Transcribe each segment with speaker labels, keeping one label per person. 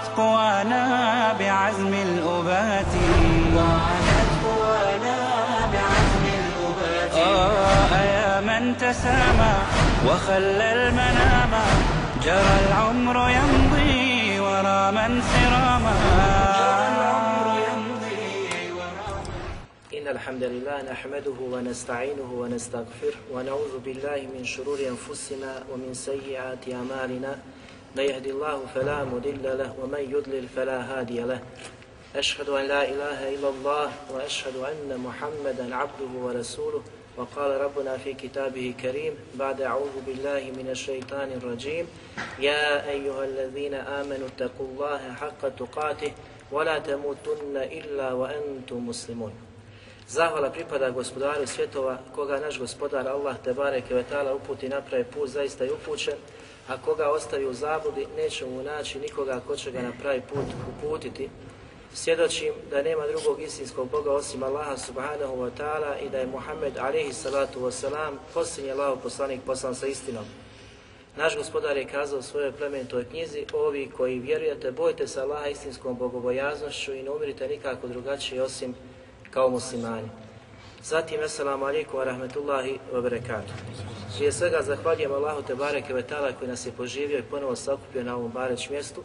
Speaker 1: وعادت قوانا بعزم الأبات. وعادت قوانا بعزم الأبات. آه يا من تسامى وخلى المنام. جرى العمر يمضي ورا من سراما جرى العمر يمضي ورا
Speaker 2: إن الحمد لله نحمده ونستعينه ونستغفره ونعوذ بالله من شرور أنفسنا ومن سيئات أعمالنا. من يهد الله فلا مضل له ومن يضلل فلا هادي له أشهد أن لا إله إلا الله وأشهد أن محمدا عبده ورسوله وقال ربنا في كتابه الكريم بعد أعوذ بالله من الشيطان الرجيم يا أيها الذين آمنوا اتقوا الله حق تقاته ولا تموتن إلا وأنتم مسلمون Zahvala pripada gospodaru svjetova, koga naš gospodar Allah te bareke ve ta'ala uputi napravi put, zaista je upućen, a koga ostavi u zabludi, neće mu naći nikoga ko će ga na pravi put uputiti. Svjedočim da nema drugog istinskog Boga osim Allaha subhanahu wa ta'ala i da je Muhammed alihi salatu wasalam posljednji Allahov poslanik poslan sa istinom. Naš gospodar je kazao u svojoj plemenitoj knjizi, ovi koji vjerujete, bojte se Allaha istinskom bogobojaznošću i ne umirite nikako drugačije osim kao muslimani. Zatim, assalamu alaikum wa rahmetullahi wa barakatuh. Prije svega zahvaljujem Allahu te bareke ve ta'ala koji nas je poživio i ponovo sakupio na ovom bareć mjestu,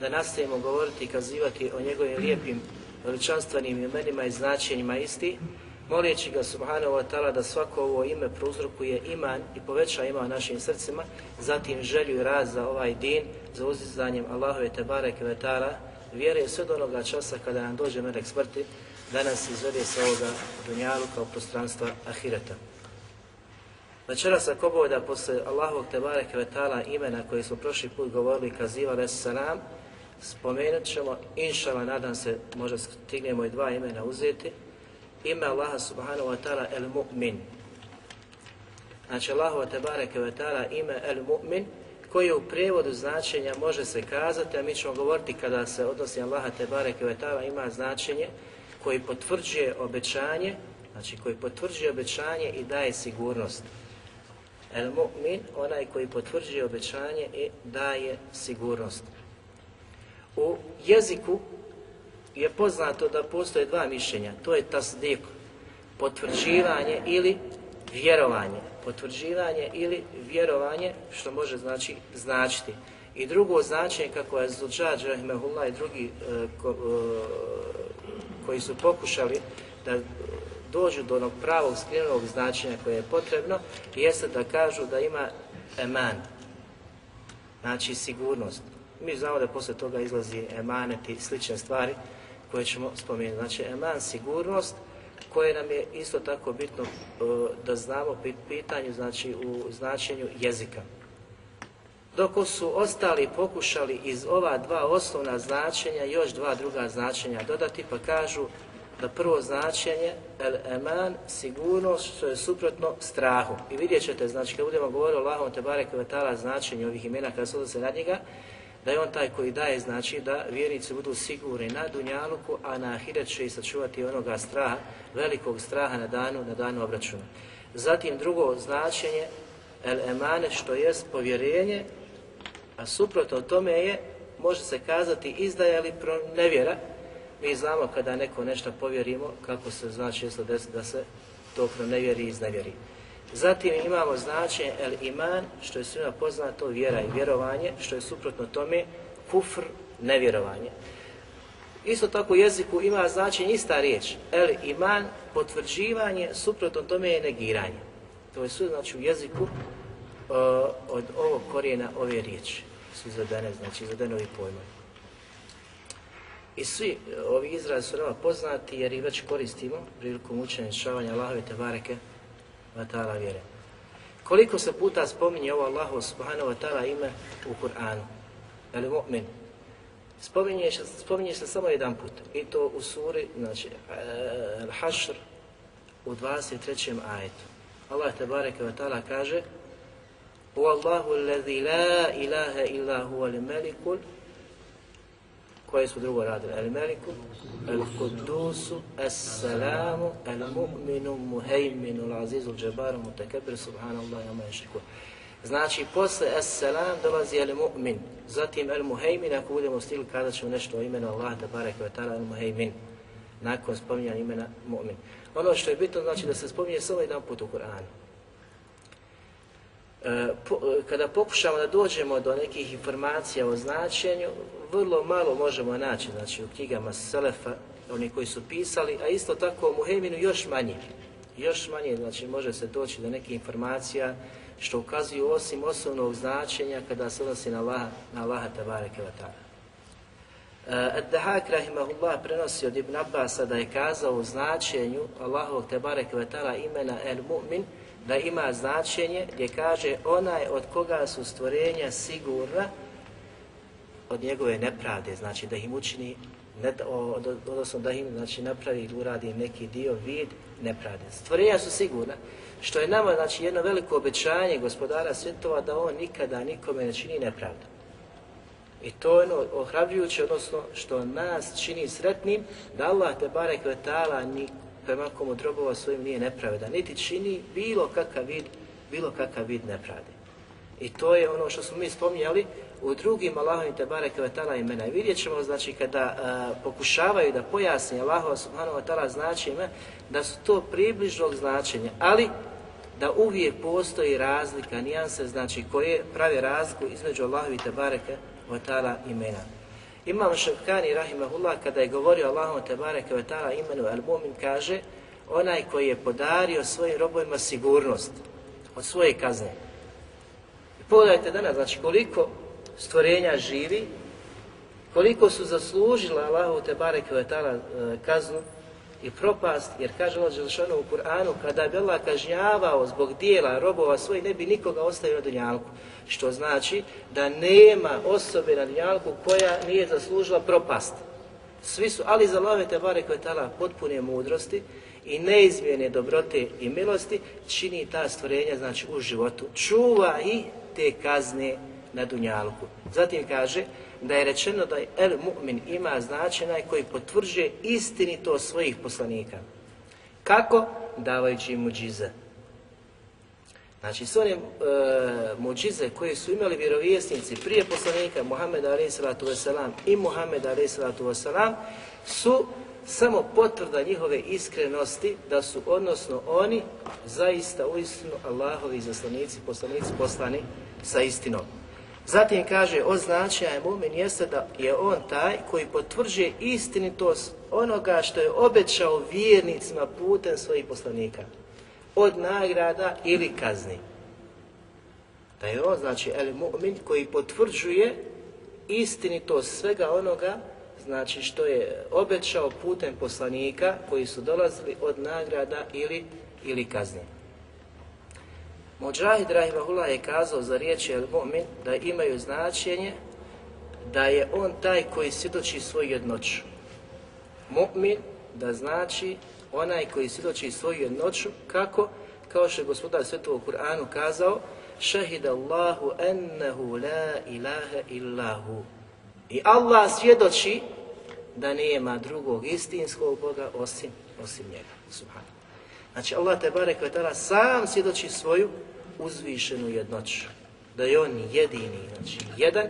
Speaker 2: da nastavimo govoriti i kazivati o njegovim lijepim veličanstvenim imenima i značenjima isti, molijeći ga subhanahu wa ta'ala da svako ovo ime prouzrokuje iman i poveća iman u našim srcima, zatim želju i rad za ovaj din, za uzizanjem Allahove te bareke ve ta'ala, vjere sve do onoga časa kada nam dođe melek smrti, da nas izvede sa ovoga dunjalu kao prostranstva ahireta. Večeras ako Bog da posle Allahovog Tebareke Vetala imena koje smo prošli put govorili kazivali salam, spomenut ćemo, inšala, nadam se, možda stignemo i dva imena uzeti, ime Allaha subhanahu wa ta'ala el mu'min. Znači Allahova Tebareke Vetala ime el mu'min, koji u prijevodu značenja može se kazati, a mi ćemo govoriti kada se odnosi Allaha Tebareke Vetala ima značenje koji potvrđuje obećanje, znači koji potvrđuje obećanje i daje sigurnost. El mu'min, onaj koji potvrđuje obećanje i daje sigurnost. U jeziku je poznato da postoje dva mišljenja, to je tasdik, potvrđivanje ili vjerovanje. Potvrđivanje ili vjerovanje, što može znači značiti. I drugo značenje, kako je Zuđađ, i drugi e, ko, e, koji su pokušali da dođu do onog pravog skrivenog značenja koje je potrebno, jeste da kažu da ima eman, znači sigurnost. Mi znamo da posle toga izlazi emanet i slične stvari koje ćemo spomenuti. Znači eman, sigurnost, koje nam je isto tako bitno da znamo pitanju, znači u značenju jezika. Dok su ostali pokušali iz ova dva osnovna značenja još dva druga značenja dodati, pa kažu da prvo značenje, el eman, sigurnost, što je suprotno strahu. I vidjet ćete, znači, kad budemo govorili o Allahom te barek vetala značenje ovih imena kada se odnose na njega, da je on taj koji daje, znači, da vjernici budu sigurni na Dunjaluku, a na Ahiret će i sačuvati onoga straha, velikog straha na danu, na danu obračuna. Zatim drugo značenje, el emane, što jest povjerenje, a suprotno tome je, može se kazati izdaja ili nevjera, mi znamo kada neko nešto povjerimo, kako se znači često desi da se to nevjeri i iznevjeri. Zatim imamo značenje el iman, što je svima poznato vjera i vjerovanje, što je suprotno tome kufr, nevjerovanje. Isto tako u jeziku ima značenje ista riječ, el iman, potvrđivanje, suprotno tome je negiranje. To je sve znači u jeziku od ovog korijena ove riječi su izvedene, znači izvedene ovi pojmovi. I svi ovi izrazi su nama poznati jer ih već koristimo prilikom učenja šavanja Allahove te bareke wa ta'ala vjere. Koliko se puta spominje ovo Allahu subhanahu wa ta'ala ime u Kur'anu? el mu'min. Spominje, spominje se samo jedan put i to u suri, znači, Al-Hashr u 23. ajetu. Allah te bareke ve ta'ala kaže Allahu alladhi la ilaha illa huwa al-malikul koje su drugo radili? Al-Maliku, Al-Qudusu, As-Salamu, Al-Mu'minu, Muhejminu, Al-Azizu, Al-Jabaru, Mutakabir, Subhanallah, Jama Ješriku. Znači, posle As-Salam dolazi Al-Mu'min, zatim Al-Muhejmin, ako budemo u stilu kada ćemo nešto o imenu Allah, da barek ve ta'ala Al-Muhejmin, nakon spominjanja imena Mu'min. Ono što je bitno znači da se spominje samo jedan put u Koranu. E, kada pokušamo da dođemo do nekih informacija o značenju, vrlo malo možemo naći znači, u knjigama Selefa, oni koji su pisali, a isto tako u Muheminu još manje. Još manje, znači može se doći do nekih informacija što ukazuju osim osnovnog značenja kada se odnosi na Allaha, na Allaha Tebareke Vatara. Ad-Dahak rahimahullah prenosi od Ibn Abbasa da je kazao u značenju Allahovog Tebareke Vatara imena El Mu'min, da ima značenje gdje kaže onaj od koga su stvorenja sigurna od njegove nepravde, znači da im učini, ne, odnosno da im znači, napravi ili uradi neki dio, vid nepravde. Stvorenja su sigurna, što je nama znači, jedno veliko obećanje gospodara svjetova da on nikada nikome ne čini nepravdu. I to je ono ohrabrujuće, odnosno što nas čini sretnim, da Allah te barek vetala prema komu drobova svojim nije nepravedan, niti čini bilo kakav vid, bilo kakav vid nepravde. I to je ono što smo mi spominjali u drugim Allahovim te barek vetala imena. I vidjet ćemo, znači, kada a, pokušavaju da pojasni Allahova subhanahu wa ta'ala značenja, da su to približnog značenja, ali da uvijek postoji razlika, nijanse, znači, koje prave razliku između Allahovi te bareke wa ta'ala imena. Imam Ševkani, rahimahullah, kada je govorio Allahom te bareke wa ta'ala imenu al-Mumin, kaže, onaj koji je podario svojim robovima sigurnost od svoje kazne. I pogledajte danas, znači koliko stvorenja živi, koliko su zaslužila Allahu te bareke ve ta'ala kaznu i propast, jer kaže Allah Želešanu u Kur'anu, kada bi Allah kažnjavao zbog dijela robova svojih, ne bi nikoga ostavio na dunjalku. Što znači da nema osobe na dunjalku koja nije zaslužila propast. Svi su, ali za Allahove te bareke ve ta'ala potpune mudrosti i neizmjene dobrote i milosti čini ta stvorenja znači u životu. Čuva i te kazne na dunjalku. Zatim kaže da je rečeno da je el mu'min ima značenaj koji potvrđuje istinito svojih poslanika. Kako? Davajući im muđize. Znači, sve one e, muđize koje su imali vjerovjesnici prije poslanika Muhammeda a.s. i Muhammeda a.s. su samo potvrda njihove iskrenosti da su, odnosno oni, zaista uistinu Allahovi zaslanici, poslanici poslani sa istinom. Zatim kaže, od značaja mumin jeste da je on taj koji potvrđuje istinitost onoga što je obećao vjernicima putem svojih poslanika. Od nagrada ili kazni. Da je on, znači, el mu'min koji potvrđuje istinitost svega onoga znači što je obećao putem poslanika koji su dolazili od nagrada ili, ili kazni. Mođahid Rahimahullah je kazao za riječi El Mu'min da imaju značenje da je on taj koji svjedoči svoju jednoću. Mu'min da znači onaj koji svjedoči svoju jednoću kako? Kao što je gospodar svetu u Kur'anu kazao Šahid Allahu ennehu la ilaha illahu. I Allah svjedoči da nema drugog istinskog Boga osim, osim njega. Subhanu. Znači Allah te barek sam svjedoči svoju uzvišenu jednoću. Da je on jedini, znači jedan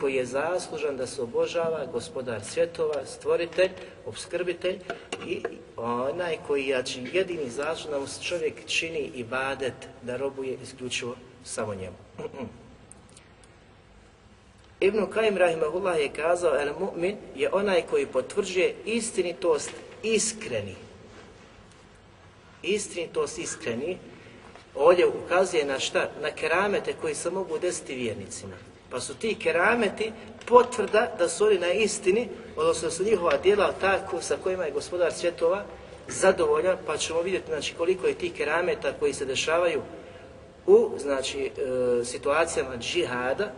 Speaker 2: koji je zaslužan da se obožava, gospodar svjetova, stvoritelj, obskrbitelj i onaj koji je znači, jedini zaslužan da mu čovjek čini ibadet, da robuje isključivo samo njemu. Ibn Kajim Rahimahullah je kazao, el mu'min je onaj koji potvrđuje istinitost iskreni. Istinitost iskreni, ovdje ukazuje na šta? Na keramete koji se mogu desiti vjernicima. Pa su ti kerameti potvrda da su oni na istini, odnosno da su njihova djela tako sa kojima je gospodar svjetova zadovoljan, pa ćemo vidjeti znači, koliko je tih kerameta koji se dešavaju u znači, e, situacijama džihada,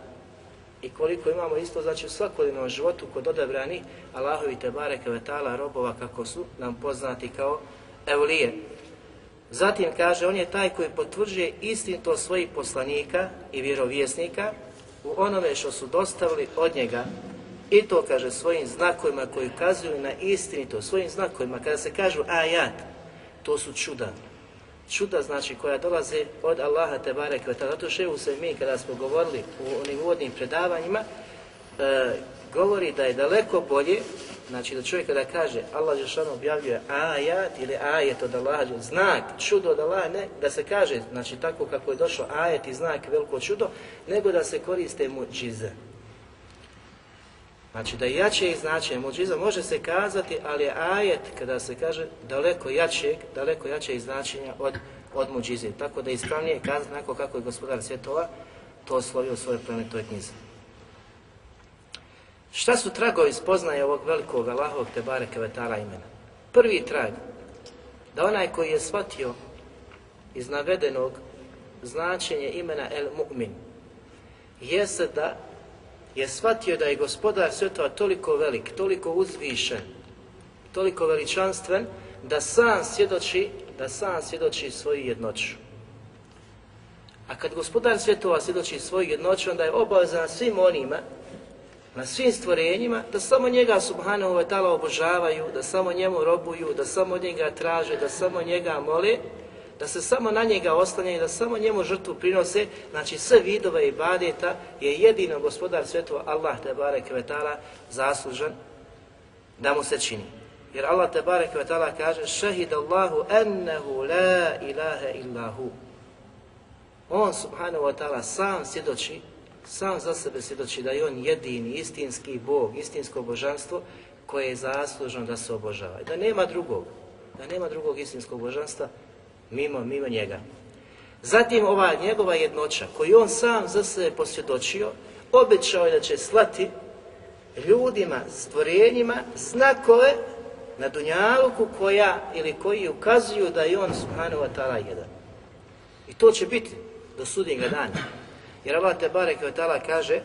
Speaker 2: i koliko imamo isto znači u svakodnevnom životu kod odabrani Allahovi te bareke vetala robova kako su nam poznati kao evlije. Zatim kaže, on je taj koji potvrđuje istinito svojih poslanika i vjerovjesnika u onome što su dostavili od njega i to kaže svojim znakovima koji ukazuju na istinito, svojim znakovima. Kada se kažu ajat, to su čuda. Čuda znači koja dolaze od Allaha te barek Zato što se mi kada smo govorili u onim uvodnim predavanjima, e, govori da je daleko bolje, znači da čovjek kada kaže Allah Žešano objavljuje ajat ili ajet od Allaha, znak, čudo od Allaha, ne da se kaže, znači tako kako je došlo ajet i znak, veliko čudo, nego da se koriste muđize. Znači da je jače i značenje muđiza može se kazati, ali je ajet kada se kaže daleko jačeg, daleko jače značenja od, od muđize. Tako da je ispravnije kazati onako kako je gospodar svjetova to oslovio u svojoj plemenitoj knjizi. Šta su tragovi spoznaje ovog velikog Allahovog Tebare Kevetala imena? Prvi trag, da onaj koji je shvatio iz navedenog značenje imena El Mu'min, jeste da je shvatio da je gospodar svjetova toliko velik, toliko uzvišen, toliko veličanstven, da sam svjedoči, da sam svjedoči svoju jednoću. A kad gospodar svjetova svjedoči svoju jednoću, onda je obavezan svim onima, na svim stvorenjima, da samo njega subhanahu wa ta'ala obožavaju, da samo njemu robuju, da samo njega traže, da samo njega mole, da se samo na njega oslanjaju, da samo njemu žrtvu prinose, znači sve vidove i badeta je jedino gospodar svjetova Allah te barek vetala zaslužan da mu se čini. Jer Allah te barek vetala kaže šahid Allahu ennehu la ilaha illahu. On subhanahu wa ta'ala sam svjedoči, sam za sebe svjedoči da je on jedini, istinski Bog, istinsko božanstvo koje je zaslužno da se obožava. Da nema drugog, da nema drugog istinskog božanstva mimo, mimo njega. Zatim ova njegova jednoća koju on sam za sebe posvjedočio, obećao je da će slati ljudima, stvorenjima, znakove na Dunjaluku koja ili koji ukazuju da je on subhanahu wa ta'ala jedan. I to će biti do sudnjega dana. Jer Allah te barek wa ta'ala kaže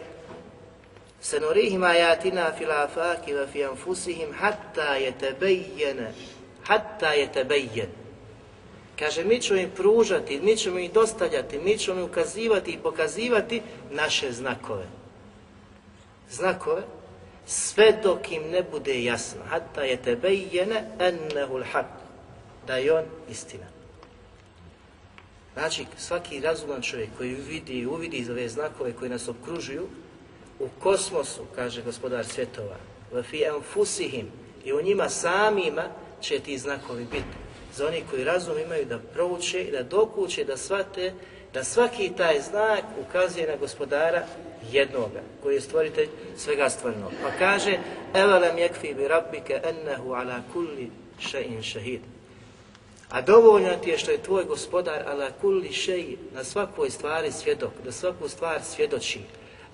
Speaker 2: Sanurihim ayatina fil afaki wa fi anfusihim hatta yatabayyana hatta yatabayyana Kaže, mi ćemo im pružati, mi ćemo im dostavljati, mi ćemo im ukazivati i pokazivati naše znakove. Znakove, sve dok im ne bude jasno. Hatta je tebejjene ennehul haq. Da je on istina. Znači, svaki razuman čovjek koji vidi i uvidi iz ove znakove koji nas okružuju, u kosmosu, kaže gospodar svjetova, i u njima samima će ti znakovi biti za oni koji razum imaju da prouče i da dokuće, da shvate da svaki taj znak ukazuje na gospodara jednoga, koji je stvoritelj svega stvornog. Pa kaže, evelem jekfi bi rabbike ennehu ala kulli še'in šehid. A dovoljno ti je što je tvoj gospodar ala kulli še'i na svakoj stvari svjedok, da svaku stvar svjedoči,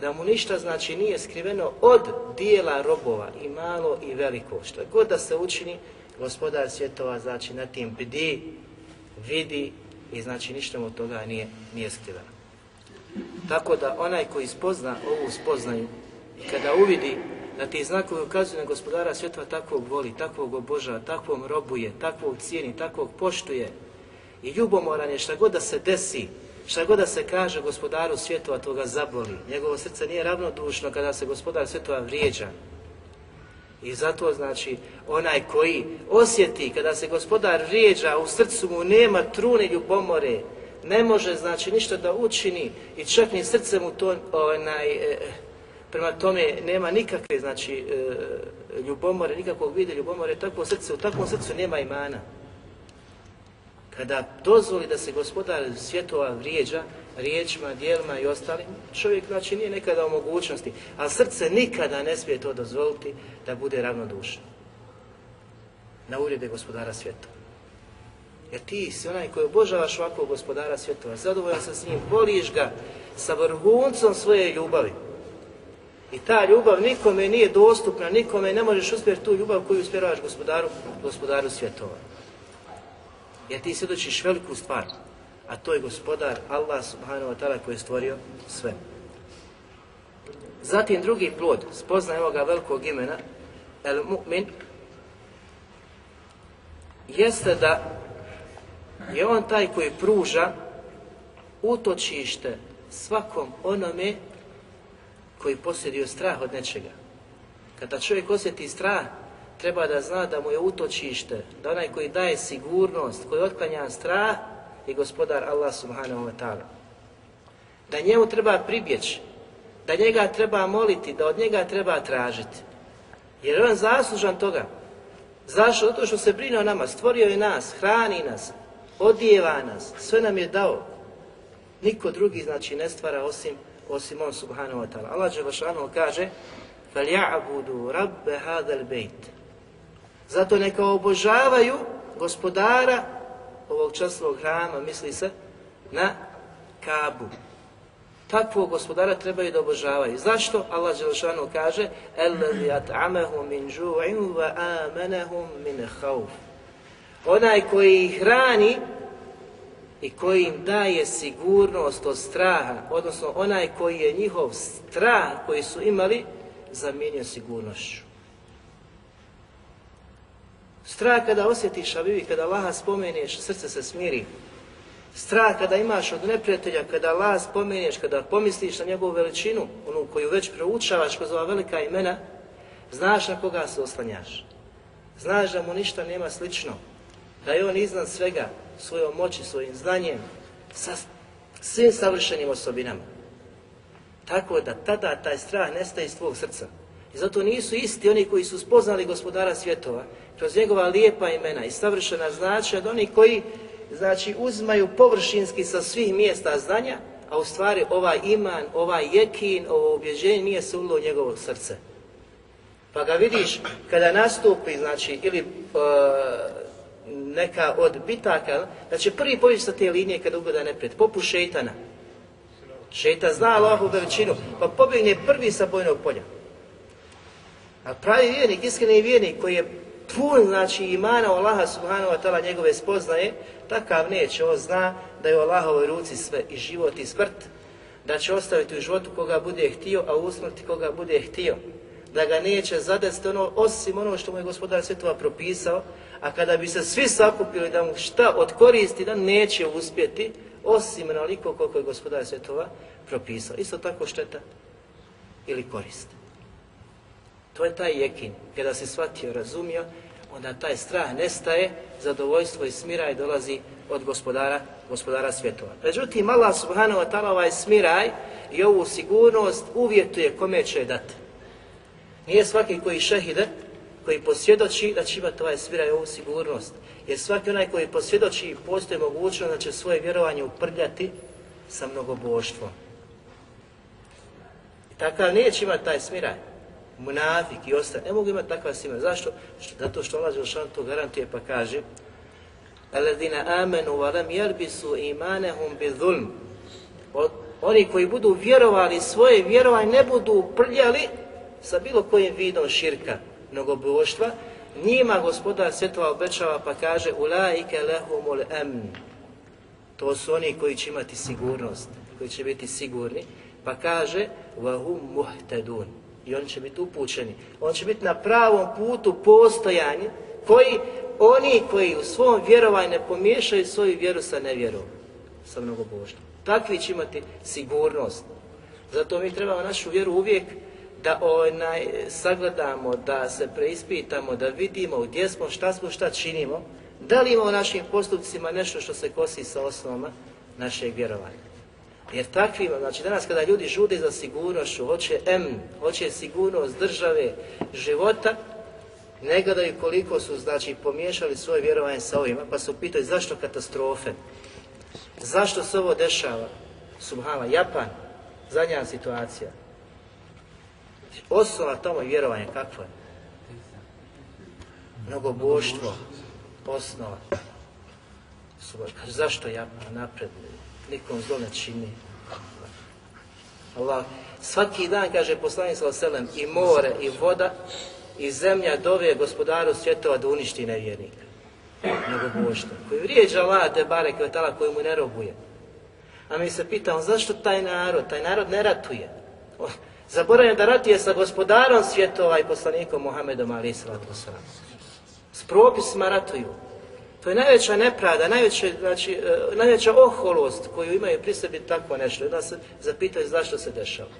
Speaker 2: da mu ništa znači nije skriveno od dijela robova i malo i veliko, što god da se učini, gospodar svjetova, znači na tim bdi, vidi i znači ništa mu toga nije, nije skriveno. Tako da onaj koji spozna ovu spoznaju kada uvidi da ti znakovi ukazuju na gospodara svjetova takvog voli, takvog obožava, takvom robuje, takvog cijeni, takvog poštuje i ljubomoran je šta god da se desi, šta god da se kaže gospodaru svjetova, to ga zaboli. Njegovo srce nije ravnodušno kada se gospodar svjetova vrijeđa, i zato znači onaj koji osjeti kada se gospodar rijeđa, u srcu mu nema trune ljubomore, ne može znači ništa da učini i čak ni srce mu to onaj, e, prema tome nema nikakve znači e, ljubomore, nikakvog vide ljubomore, takvo srce, u takvom srcu nema imana. Kada dozvoli da se gospodar svjetova vrijeđa, riječima, dijelima i ostalim, čovjek znači nije nekada u mogućnosti, ali srce nikada ne smije to dozvoliti da bude ravnodušno. Na uvrede gospodara svjetova. Jer ti si onaj koji obožavaš ovakvog gospodara svjetova, zadovoljan sa s njim, voliš ga sa vrhuncom svoje ljubavi. I ta ljubav nikome nije dostupna, nikome ne možeš uspjeti tu ljubav koju uspjeravaš gospodaru, gospodaru svjetova. Jer ti svjedočiš veliku stvar, a to je gospodar Allah subhanahu wa ta'ala koji je stvorio sve. Zatim drugi plod, spoznaje ovoga velikog imena, el mu'min, jeste da je on taj koji pruža utočište svakom onome koji posjedio strah od nečega. Kada čovjek osjeti strah, treba da zna da mu je utočište, da onaj koji daje sigurnost, koji otklanja strah, je gospodar Allah subhanahu wa ta'ala. Da njemu treba pribjeći, da njega treba moliti, da od njega treba tražiti. Jer on zaslužan toga. Zašto? Zato što se brine o nama, stvorio je nas, hrani nas, odijeva nas, sve nam je dao. Niko drugi znači ne stvara osim, osim on subhanahu wa ta'ala. Allah Đelešanu kaže فَلْيَعْبُدُوا رَبَّ هَذَا الْبَيْتِ Zato neka obožavaju gospodara ovog časnog hrama, misli se, na Kabu. Takvog gospodara trebaju da obožavaju. Zašto? Allah Đelešanu kaže الَّذِي أَتْعَمَهُمْ مِنْ جُوعٍ وَآمَنَهُمْ مِنْ خَوْفٍ Onaj koji ih hrani i koji im daje sigurnost od straha, odnosno onaj koji je njihov strah koji su imali, zamijenio sigurnošću. Strah kada osjetiš, a kada Allaha spomeneš, srce se smiri. Strah kada imaš od neprijatelja, kada Allah spomeneš, kada pomisliš na njegovu veličinu, onu koju već proučavaš kroz ova velika imena, znaš na koga se oslanjaš. Znaš da mu ništa nema slično, da je on iznad svega, svojom moći, svojim znanjem, sa svim savršenim osobinama. Tako da tada taj strah nestaje iz tvog srca. I zato nisu isti oni koji su spoznali gospodara svjetova, kroz njegova lijepa imena i savršena značaja, od onih koji znači uzmaju površinski sa svih mjesta znanja, a u stvari ovaj iman, ovaj jekin, ovo ubjeđenje nije se ulilo u njegovo srce. Pa ga vidiš kada nastupi, znači, ili uh, neka od bitaka, da će prvi povići sa te linije kada ugleda neprijed, poput šeitana. Šeitan zna Allahu veličinu, pa pobjegne prvi sa bojnog polja. A pravi vjernik, iskreni vjernik koji je pun znači imana Allaha subhanahu wa ta'ala njegove spoznaje, takav neće, on zna da je u Allahovoj ruci sve i život i smrt, da će ostaviti u životu koga bude htio, a u smrti koga bude htio, da ga neće zadesti ono, osim ono što mu je gospodar svjetova propisao, a kada bi se svi sakupili da mu šta odkoristi, da neće uspjeti, osim naliko koliko je gospodar svjetova propisao. Isto tako šteta ili korist. To je taj jekin. Kada se shvatio, razumio, onda taj strah nestaje, zadovoljstvo i smiraj dolazi od gospodara, gospodara svjetova. Međutim, Allah subhanahu wa ta'ala ovaj smiraj i ovu sigurnost uvjetuje kome će dati. Nije svaki koji šehide, koji posvjedoči da će imati ovaj smiraj ovu sigurnost. Jer svaki onaj koji posvjedoči postoji mogućnost da će svoje vjerovanje uprljati sa mnogoboštvom. I takav neće imati taj smiraj munafik i ostane, ne mogu imati takva sima. Zašto? Zato što Allah Želšan to garantuje pa kaže Aladina amenu wa lam yalbisu imanahum bi zulm. Oni koji budu vjerovali svoje vjerovanje ne budu prljali sa bilo kojim vidom širka mnogoboštva, njima gospodar svjetova obećava pa kaže ulaike lehumul amn. To su oni koji će imati sigurnost, koji će biti sigurni, pa kaže wahum muhtadun i oni će biti upućeni. On će biti na pravom putu postojanja koji oni koji u svom vjerovanju ne pomiješaju svoju vjeru sa nevjerom, sa mnogobožnom. Takvi će imati sigurnost. Zato mi trebamo našu vjeru uvijek da onaj, sagledamo, da se preispitamo, da vidimo gdje smo, šta smo, šta činimo, da li ima u našim postupcima nešto što se kosi sa osnovama našeg vjerovanja. Jer takvima, znači danas kada ljudi žude za sigurnošću, hoće M, hoće sigurnost države, života, ne gledaju koliko su, znači, pomiješali svoje vjerovanje sa ovima, pa se pitaju zašto katastrofe, zašto se ovo dešava, Subhala, Japan, zadnja situacija. Osnova tamo je vjerovanje, kakvo je? Mnogoboštvo, osnova. Kaže, zašto Japan napreduje? nikom zlo ne čini. Allah, svaki dan, kaže poslanik sa selem, i more, i voda, i zemlja dove gospodaru svjetova da uništi nevjernika. Nego boštvo. Koji vrijeđa Allah, te bare kvetala koji mu ne robuje. A mi se pitamo, zašto taj narod, taj narod ne ratuje? Zaboravio da ratuje sa gospodarom svjetova i poslanikom Muhammedom ali salatu S propisima ratuju. To je najveća nepravda, najveća, znači, e, najveća oholost koju imaju pri sebi tako nešto. Onda se zapitaju zašto se dešava.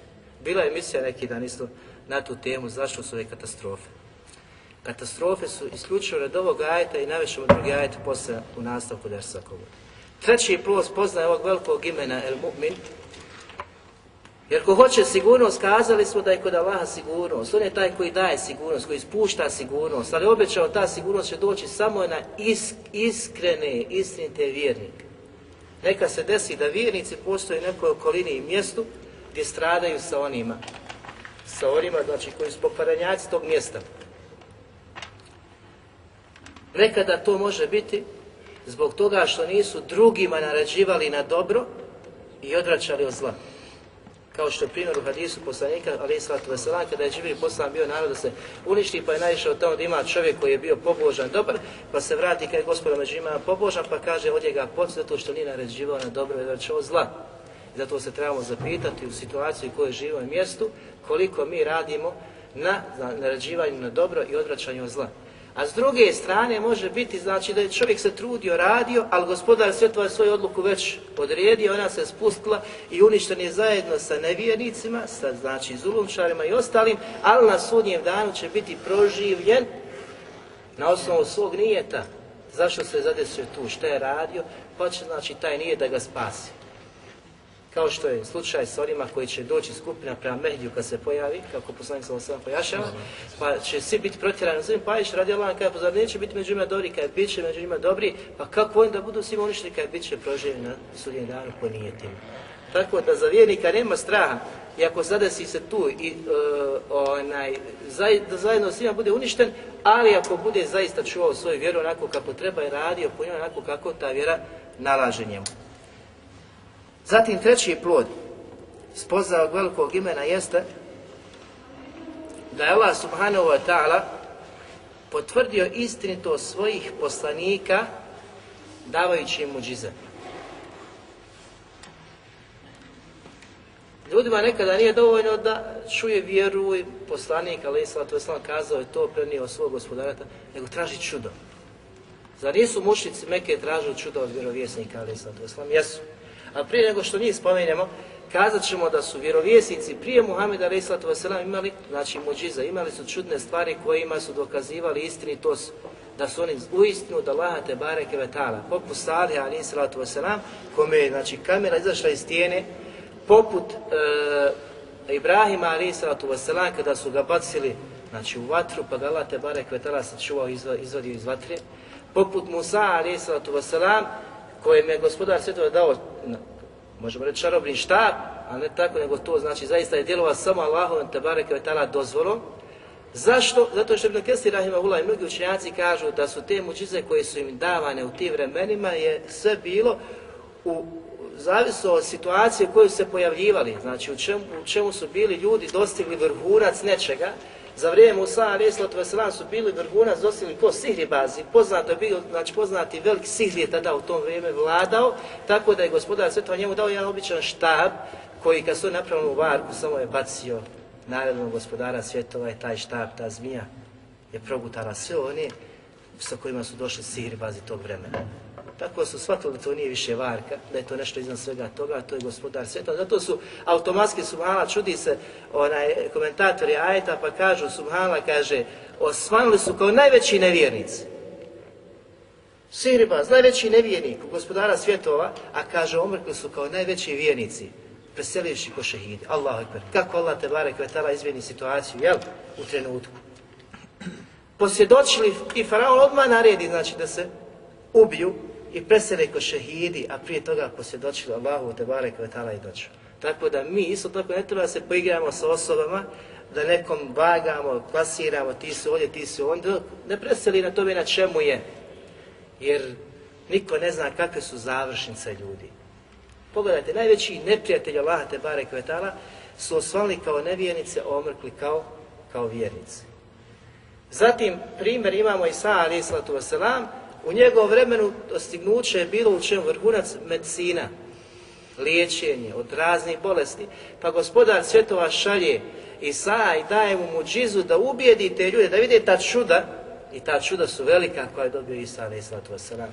Speaker 2: Bila je emisija neki dan isto na tu temu zašto su ove katastrofe. Katastrofe su isključivo od ovog ajeta i najvećemo drugi ajet posle u nastavku Dersa Treći plus poznaje ovog velikog imena El Mu'min, jer ko hoće sigurnost, kazali smo da je kod Allaha sigurnost. On je taj koji daje sigurnost, koji ispušta sigurnost, ali obećao ta sigurnost će doći samo na iskrene, istinite vjernike. Neka se desi da vjernici postoje u nekoj okolini i mjestu gdje stradaju sa onima, sa onima znači koji su pokvaranjaci tog mjesta. Nekada to može biti zbog toga što nisu drugima naređivali na dobro i odvraćali od zla. Kao što je primjer u hadisu poslanika, ali i sallatu veselam, kada je Džibril poslan bio narod da se uništi, pa je naišao tamo da ima čovjek koji je bio pobožan, dobar, pa se vrati kada je gospoda među njima pobožan, pa kaže od njega zato što nije naređivao na dobro i odvraćao zla. I zato se trebamo zapitati u situaciji u kojoj živimo mjestu, koliko mi radimo na naređivanju na dobro i odvraćanju od zla. A s druge strane može biti znači da je čovjek se trudio, radio, ali gospodar svjetova svoju odluku već odredio, ona se spustila i uništen je zajedno sa nevjernicima, sa znači zulumčarima i ostalim, ali na sudnjem danu će biti proživljen na osnovu svog nijeta. Zašto se zadesio tu, što je radio, pa će znači taj nije da ga spasi kao što je slučaj s onima koji će doći skupina prema Mehdiju kad se pojavi, kako poslanik sam sam pojašava, pa će svi biti protjerani svim pa radi Allah, kada pa zar neće biti među njima dobri, kada bit će među njima dobri, pa kako oni da budu svima uništeni kada bit će proživljeni na sudnjem danu po nijetima. Tako da za vjernika nema straha, i ako zadesi se tu i uh, onaj, da zajedno svima bude uništen, ali ako bude zaista čuvao svoju vjeru onako kako treba i radio po njoj onako kako ta vjera nalaže njemu. Zatim treći plod spoznao velikog imena jeste da je Allah subhanahu wa ta'ala potvrdio istinito svojih poslanika davajući im muđize. Ljudima nekada nije dovoljno da čuje vjeru i poslanik, ali to je kazao je to, prenio svog gospodarata, nego traži čudo. Zar nisu mušnici Meke tražili čudo od vjerovjesnika, ali to je Jesu. A prije nego što njih spomenemo, kazat ćemo da su vjerovjesnici prije Muhameda a.s. imali, znači muđiza, imali su čudne stvari kojima su dokazivali istinitost da su oni uistinu da Allah te bareke vetala, poput Salih a.s. kome je znači, kamera izašla iz stijene, poput e, Ibrahima a.s. kada su ga bacili znači, u vatru, pa ga Allah te bareke vetala sačuvao izvadio iz vatre, poput Musa a.s kojem je gospodar svjetova dao, možemo reći čarobni štab, a ne tako, nego to znači zaista je djelovao samo Allahom te bareke ve dozvolom. Zašto? Zato što Ibn Kesir Rahimahullah i mnogi učenjaci kažu da su te mučize koje su im davane u tim vremenima je sve bilo u zavisno od situacije u kojoj su se pojavljivali, znači u čemu, u čemu su bili ljudi dostigli vrhunac nečega, za vrijeme Musa a.s. su bili vrhunac dosili ko bazi, poznato je bio, znači poznati veliki sihri je tada u tom vrijeme vladao, tako da je gospodar svjetova njemu dao jedan običan štab koji kad su napravili u varku samo je bacio narednog gospodara svjetova i taj štab, ta zmija je progutala sve one sa kojima su došli bazi tog vremena. Tako su shvatili to nije više varka, da je to nešto iznad svega toga, to je gospodar svijeta. Zato su automatski subhala, čudi se onaj komentatori ajeta pa kažu subhala, kaže, osvanuli su kao najveći nevjernici. Sihribaz, najveći nevjernik u gospodara svjetova, a kaže, omrkli su kao najveći vjernici, preselivši ko šehidi. Allahu ekber. Kako Allah te barek vetala izmjeni situaciju, jel? U trenutku. Posvjedočili i faraon odmah naredi, znači da se ubiju i presele ko šehidi, a prije toga posvjedočili Allahu te barek vetala i doću. Tako da mi isto tako ne treba se poigramo sa osobama, da nekom vagamo, klasiramo, ti su ovdje, ti su onda, ne preseli na tome na čemu je. Jer niko ne zna kakve su završnice ljudi. Pogledajte, najveći neprijatelj Allaha te barek vetala su osvalili kao nevjernice, omrkli kao, kao vjernice. Zatim, primjer imamo Isa alaih sallatu u njegovom vremenu dostignuće je bilo u čemu vrhunac medicina. liječenje od raznih bolesti. Pa gospodar svjetova šalje Isa i daje mu muđizu da ubijedi te ljude, da vide ta čuda, i ta čuda su velika koja je dobio Isa wasalam,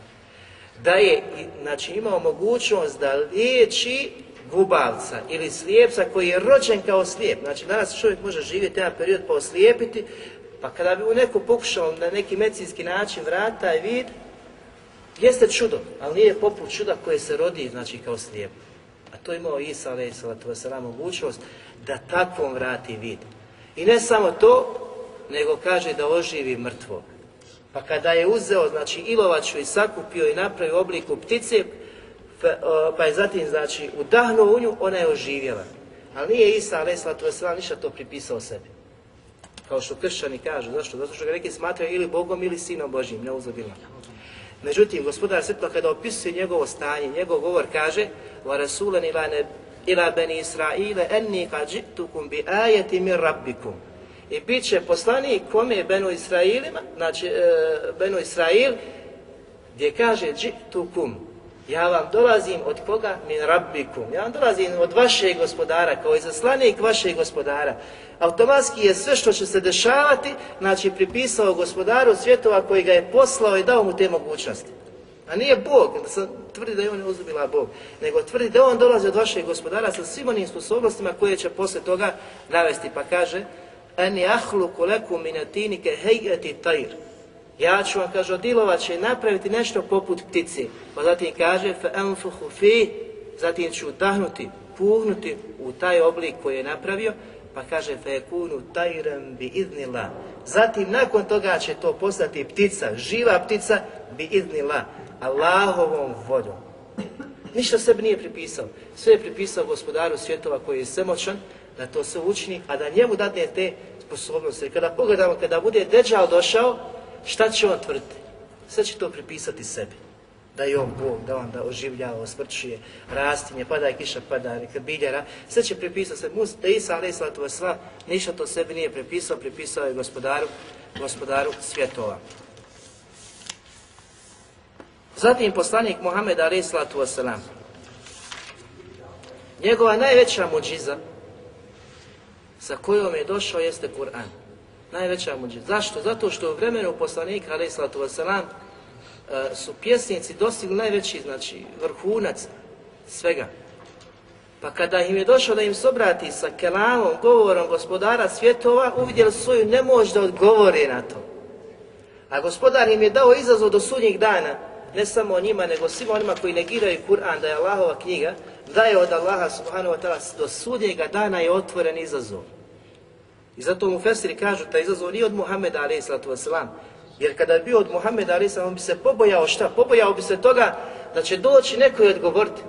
Speaker 2: da je znači, imao mogućnost da liječi gubavca ili slijepca koji je rođen kao slijep. Znači danas čovjek može živjeti jedan period pa oslijepiti, pa kada bi u neko pokušao na neki medicinski način vratiti taj vid, jeste čudo, ali nije poput čuda koje se rodi znači kao slijep. A to je imao Isa sallatu wasalam mogućnost da takvom vrati vid. I ne samo to, nego kaže da oživi mrtvo. Pa kada je uzeo, znači, ilovaču i sakupio i napravio obliku ptice, pa je zatim, znači, udahnuo u nju, ona je oživjela. Ali nije Isa, ali vesela, ništa to pripisao sebi. Kao što kršćani kažu, zašto? Zato što ga neki smatraju ili Bogom ili Sinom Božim, neuzobilno. Međutim, gospodar Svetlo kada opisuje njegovo stanje, njegov govor kaže وَرَسُولًا إِلَا ila bani Israile enni kad žitukum bi ajeti mir rabbikum. I bit će poslanik kome je Benu Israilima, znači e, Benu Israil, gdje kaže žitukum, ja vam dolazim od koga? Min rabbikum. Ja vam dolazim od vašeg gospodara, kao izaslanik vašeg gospodara. Automatski je sve što će se dešavati, znači pripisao gospodaru svjetova koji ga je poslao i dao mu te mogućnosti. A nije Bog, sam tvrdi da je on uzubila Bog, nego tvrdi da on dolazi od vašeg gospodara sa svim onim sposobnostima koje će posle toga navesti. Pa kaže, Eni ahlu kuleku minatinike hejeti tajr. Ja ću vam, kaže, odilovat će napraviti nešto poput ptici. Pa zatim kaže, fi, zatim ću udahnuti, puhnuti u taj oblik koji je napravio, pa kaže, fe kunu tajrem bi iznila. Zatim, nakon toga će to postati ptica, živa ptica, bi iznila Allahovom voljom. Ništa sebi nije pripisao. Sve je pripisao gospodaru svjetova koji je svemoćan, da to se učini, a da njemu dadne te sposobnosti. Kada pogledamo, kada bude Deđal došao, šta će on tvrditi? Sve će to pripisati sebi. Da je on Bog, da on da oživljava, osmrćuje, rastinje, pada je kiša, pada neka biljara. Sve će pripisati sebi. Da Isa, ali sva, sva, ništa to sebi nije pripisao, pripisao je gospodaru, gospodaru svjetova. Zatim poslanik Muhammed a.s. Njegova najveća muđiza sa kojom je došao jeste Kur'an. Najveća muđiza. Zašto? Zato što u vremenu poslanika a.s. E, su pjesnici dostigli najveći, znači vrhunac svega. Pa kada im je došao da im se obrati sa kelamom, govorom gospodara svjetova, uvidjeli svoju nemoć da odgovori na to. A gospodar im je dao izazov do sudnjih dana, ne samo njima, nego svima onima koji negiraju Kur'an, da je Allahova knjiga, da je od Allaha subhanahu wa ta'ala do sudnjega dana je otvoren izazov. I zato mu Fesiri kažu, taj izazov nije od Muhammeda a.s. Jer kada bi bio od Muhammeda a.s. on bi se pobojao šta? Pobojao bi se toga da će doći neko i odgovoriti.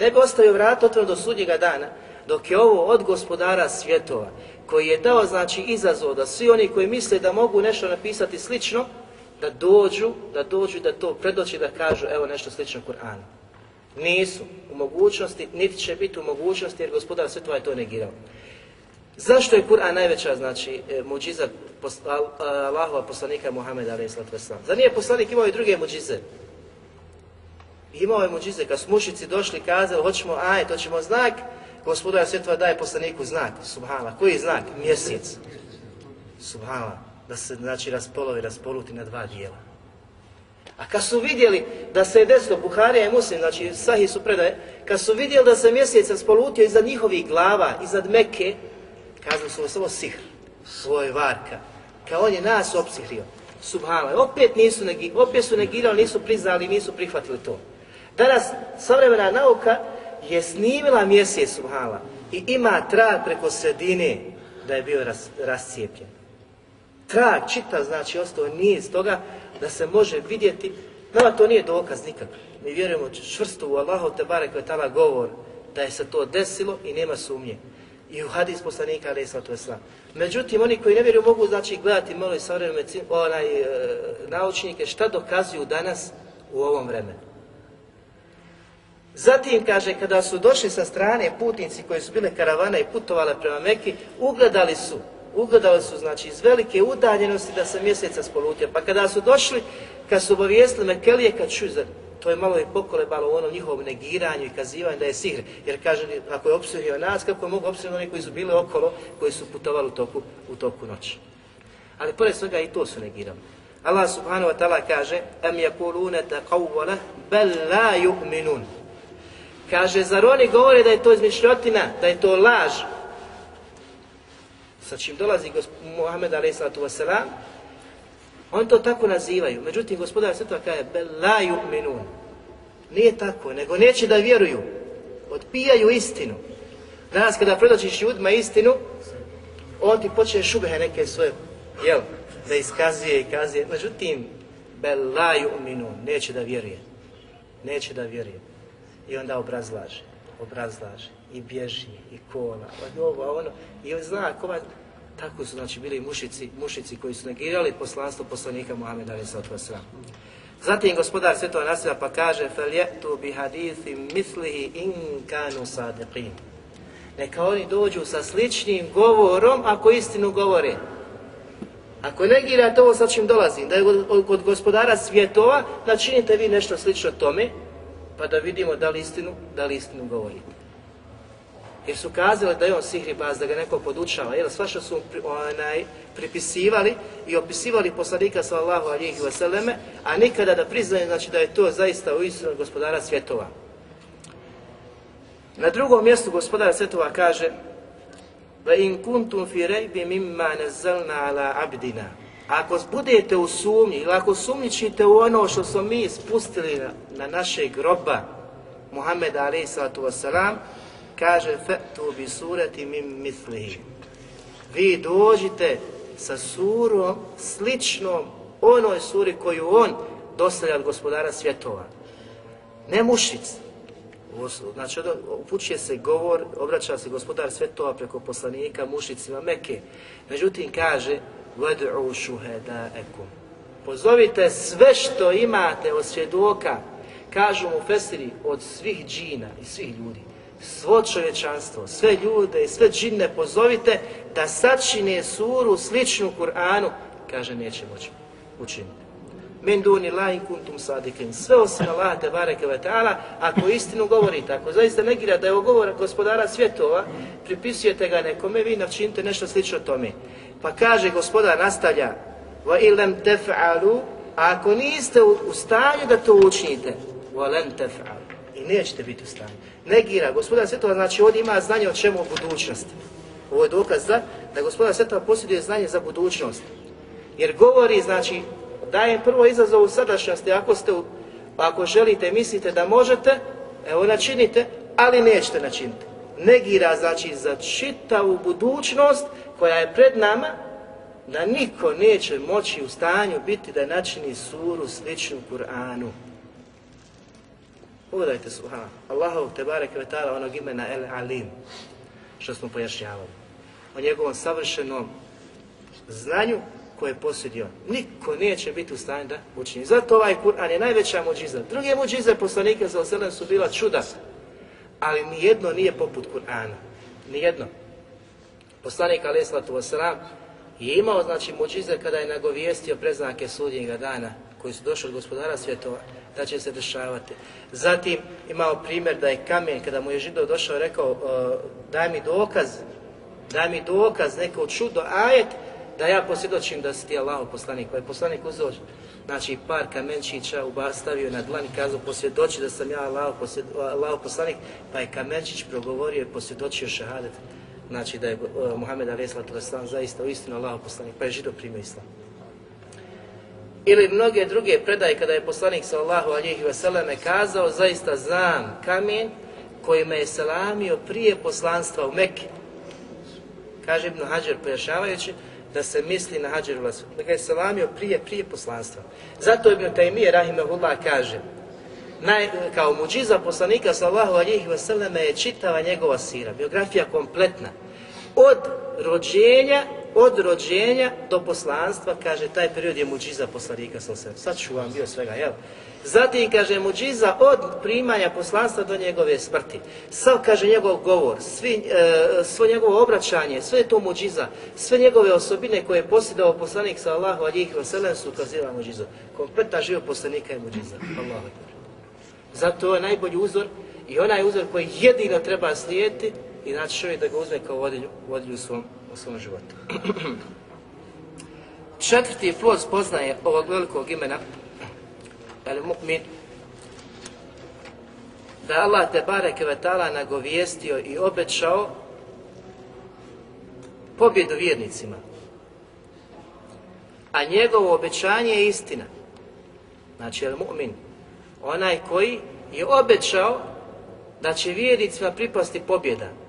Speaker 2: Ne bi ostavio vrat otvoren do sudnjega dana, dok je ovo od gospodara svjetova, koji je dao znači izazov da svi oni koji misle da mogu nešto napisati slično, da dođu, da dođu da to predoći da kažu evo nešto slično Kur'anu. Nisu u mogućnosti, niti će biti u mogućnosti jer gospodar svjetova je to negirao. Zašto je Kur'an najveća, znači, e, muđiza Allahova poslanika Muhammeda a.s. Zar nije poslanik imao i druge muđize? Imao je muđize, kad su mušici došli kazali, hoćemo to ćemo znak, gospodar svjetova daje poslaniku znak, subhala. Koji znak? Mjesec. Subhala da se znači raspolovi, raspoluti na dva dijela. A kad su vidjeli da se je desilo, Buharija i Muslim, znači sahi su predaje, kad su vidjeli da se mjesec raspolutio iznad njihovih glava, iznad Mekke, kazali su samo sihr, svoj varka, kao on je nas opsihrio. Subhala, opet nisu negirali, opet su negirali, nisu priznali, nisu prihvatili to. Danas savremena nauka je snimila mjesec Subhala i ima trag preko sredine da je bio ras, rascijepljen trag čita, znači ostao niz toga da se može vidjeti. Nama to nije dokaz nikakav. Mi vjerujemo čvrsto u Allahu te barek govor da je se to desilo i nema sumnje. I u hadis poslanika alaih sallatu wasalam. Međutim, oni koji ne vjeruju mogu znači gledati malo i savremenu medicinu, onaj, e, naučnike šta dokazuju danas u ovom vremenu. Zatim, kaže, kada su došli sa strane putnici koji su bile karavane i putovale prema Meki, ugledali su ugledali su znači iz velike udaljenosti da se mjeseca spolutio. Pa kada su došli, kad su obavijestili Mekelije, kad čuju, to je malo i pokolebalo u onom njihovom negiranju i kazivanju da je sihr. Jer kaže, ako je opsuhio nas, kako je mogu opsuhio oni koji su bili okolo, koji su putovali u toku, u toku noći. Ali pored svega i to su negirali. Allah subhanahu wa ta'ala kaže Am yakuluna taqawwala bal la yu'minun. Kaže, zar oni govore da je to izmišljotina, da je to laž? Sa čim dolazi Muhammed a.s. On to tako nazivaju. Međutim, gospodar svetova kaže bel la yu'minun. Nije tako, nego neće da vjeruju. Odpijaju istinu. Danas kada predočiš ljudima istinu, on ti počne šubehe neke svoje, jel, da iskazuje i kazuje. Međutim, bel la yu'minun, neće da vjeruje. Neće da vjeruje. I onda obrazlaže, obrazlaže i bježi i kola, pa ovo, ono. I on zna kova, tako su znači bili mušici, mušici koji su negirali poslanstvo poslanika Muhammeda ali Zatim gospodar svetova nasljedna pa kaže فَلْيَأْتُوا بِحَدِيثِ مِثْلِهِ إِنْ كَانُوا صَادِقِينَ Neka oni dođu sa sličnim govorom ako istinu govore. Ako negirate ovo sa čim dolazim, da je kod gospodara svjetova, načinite vi nešto slično tome, pa da vidimo da li istinu, da li istinu govorite. Jer su kazali da je on sihribaz, da ga neko podučava, jer svašta su onaj, pripisivali i opisivali poslanika sallallahu alihi vseleme, a nikada da priznaju znači, da je to zaista u istinu gospodara svjetova. Na drugom mjestu gospodara svjetova kaže in kuntum fi rejbi mimma ala abdina. Ako budete u sumnji ili ako sumnjičite u ono što smo mi spustili na, na našeg groba Muhammeda alaihi kaže fe'tu bi surati mim mislihi. Vi dođite sa surom sličnom onoj suri koju on dostavlja od gospodara svjetova. Ne mušic. Znači, upućuje se govor, obraća se gospodar svjetova preko poslanika mušicima Meke. Međutim, kaže وَدْعُوا شُهَدَاءَكُمْ Pozovite sve što imate od svjedoka, kažu mu Fesiri, od svih džina i svih ljudi svo čovječanstvo, sve ljude i sve džinne pozovite da sačine suru sličnu Kur'anu, kaže neće moći učiniti. Min duni la kuntum sadikin. Sve osim Allah te bareke ako istinu govorite, ako zaista negira da je govor gospodara svjetova, pripisujete ga nekome, vi načinite nešto slično tome. Pa kaže gospodar nastavlja, wa ilem tef'alu, ako niste u stanju da to učinite, wa lem tef'alu, i nećete biti u stanju negira. Gospodar Svetova znači ovdje ima znanje o čemu u budućnosti. Ovo je dokaz da, da gospodar Svetova posjeduje znanje za budućnost. Jer govori, znači, daje prvo izazov u sadašnjosti, ako ste, ako želite, mislite da možete, evo načinite, ali nećete načiniti. Negira, znači, za čitavu budućnost koja je pred nama, da niko neće moći u stanju biti da načini suru sličnu Kur'anu. Pogledajte subhana, Allahov te barek ta'ala onog imena El Alim, što smo pojašnjavali. O njegovom savršenom znanju koje je posjedio. Niko neće biti u stanju da učini. Zato ovaj Kur'an je najveća muđiza. Druge muđize poslanike za oselem su bila čuda, ali nijedno nije poput Kur'ana. Nijedno. Poslanik alaih sallatu je imao znači muđize kada je nagovijestio preznake sudnjega dana koji su došli od gospodara svjetova da će se dešavati. Zatim imao primjer da je kamen, kada mu je židov došao rekao daj mi dokaz, daj mi dokaz, neko čudo, ajet, da ja posvjedočim da si ti Allah poslanik. Pa je poslanik uzeo znači, par kamenčića, stavio na dlan i kazao posvjedoči da sam ja Allah, Allah poslanik, pa je kamenčić progovorio i posvjedočio šahadet. Znači da je uh, Muhammed a.s. zaista u istinu Allah poslanik, pa je židov primio islam. Ili mnoge druge predaje kada je poslanik sallallahu alihi vseleme kazao zaista znam kamen koji me je salamio prije poslanstva u Mekke. Kaže Ibn Hađar pojašavajući da se misli na Hađar Vlasu. Da ga je salamio prije, prije poslanstva. Zato Ibn Taymiye rahimahullah kaže naj, kao muđiza poslanika sallallahu alihi vseleme je čitava njegova sira, biografija kompletna. Od rođenja od rođenja do poslanstva, kaže, taj period je muđiza poslanika sa sve. Sad ću vam bio svega, jel? Zatim, kaže, muđiza od primanja poslanstva do njegove smrti. Sad, kaže, njegov govor, svi, e, svo njegovo obraćanje, sve je to muđiza, sve njegove osobine koje je posjedao poslanik sa Allahu alijih vaselem su ukazila muđizu. Kompletna živo poslanika je muđiza. Allahu Zato je najbolji uzor i onaj uzor koji jedino treba slijediti i znači čovjek da ga uzme kao vodilju, vodilju u, svom, u svom životu. Četvrti plod spoznaje ovog velikog imena, el mu'min, da Allah te bareke ve ta'ala nagovijestio i obećao pobjedu vjernicima. A njegovo obećanje je istina. Znači, el mu'min, onaj koji je obećao da će vjernicima pripasti pobjeda.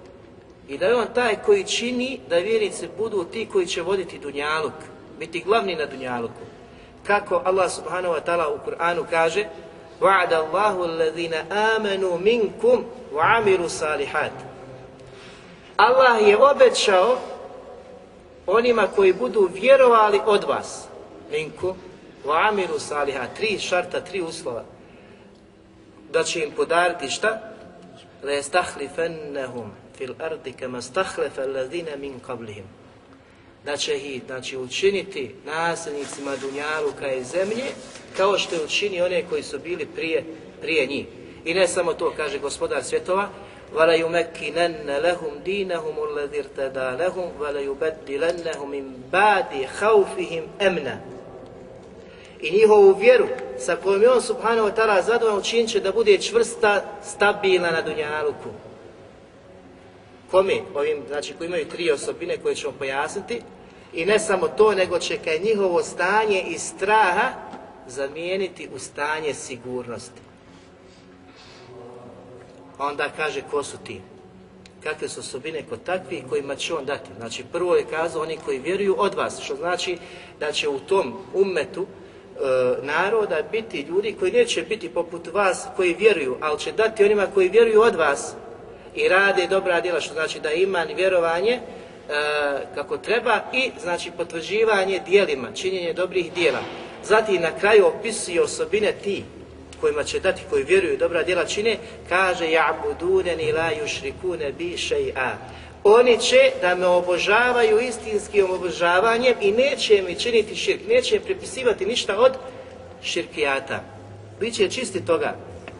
Speaker 2: I da je on taj koji čini da vjernici budu ti koji će voditi dunjaluk, biti glavni na dunjaluku. Kako Allah subhanahu wa ta'ala u Kur'anu kaže وَعَدَ اللَّهُ الَّذِينَ آمَنُوا مِنْكُمْ وَعَمِرُوا صَالِحَاتِ Allah je obećao onima koji budu vjerovali od vas, minku, wa amiru saliha, tri šarta, tri uslova, da će im podariti šta? Le stahlifennehum fil ardi kama stahlefa alladhina min qablihim. Da će ih znači, učiniti nasljednicima Dunjaluka i zemlje, kao što je učini one koji su bili prije, prije njih. I ne samo to, kaže gospodar svjetova, وَلَا يُمَكِّنَنَّ لَهُمْ دِينَهُمُ الَّذِي ارْتَدَى لَهُمْ وَلَا يُبَدِّلَنَّهُمْ مِنْ بَعْدِ خَوْفِهِمْ أَمْنًا I njihovu vjeru sa kojom je on subhanahu wa ta'ala zadovoljan učinit će da bude čvrsta, stabilna na dunjaluku. Kome? Ovim, znači koji imaju tri osobine koje ćemo pojasniti. I ne samo to, nego će kaj njihovo stanje iz straha zamijeniti u stanje sigurnosti. Onda kaže ko su ti? Kakve su osobine kod takvih kojima će on dati? Znači prvo je kazao oni koji vjeruju od vas, što znači da će u tom ummetu e, naroda biti ljudi koji neće biti poput vas koji vjeruju, ali će dati onima koji vjeruju od vas i rade dobra djela, što znači da ima vjerovanje e, kako treba i znači potvrđivanje dijelima, činjenje dobrih dijela. Zatim na kraju opisuje osobine ti kojima će dati, koji vjeruju dobra djela čine, kaže ja'buduneni la yushrikune bi shay'a. Oni će da me obožavaju istinskim obožavanjem i neće mi činiti širk, neće mi pripisivati ništa od širkijata. Biće čisti toga.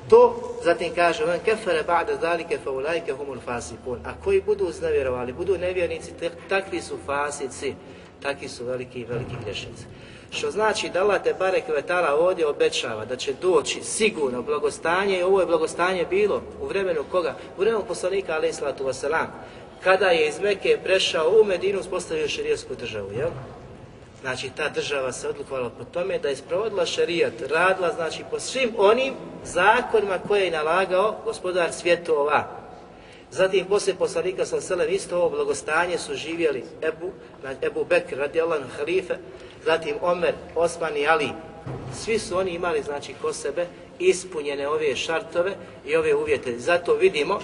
Speaker 2: To, zatim kaže, men kefere ba'da zalike fa ulajke humul fasikun. A koji budu uznevjerovali, budu nevjernici, takvi su fasici, takvi su veliki, veliki grešnici. Što znači da Allah te barek vetala ovdje obećava da će doći sigurno blagostanje i ovo je blagostanje bilo u vremenu koga? U vremenu poslanika alaih sallatu wasalam. Kada je iz Meke prešao u Medinu, uspostavio šerijsku državu, jel? Znači ta država se odlikovala po tome da je sprovodila šerijat, radila znači po svim onim zakonima koje je nalagao gospodar svjetova. Zatim poslije poslanika sa selem isto ovo blagostanje su živjeli Ebu, Ebu Bekr radijallahu halife, zatim Omer, Osman i Ali. Svi su oni imali znači ko sebe ispunjene ove šartove i ove uvjete. Zato vidimo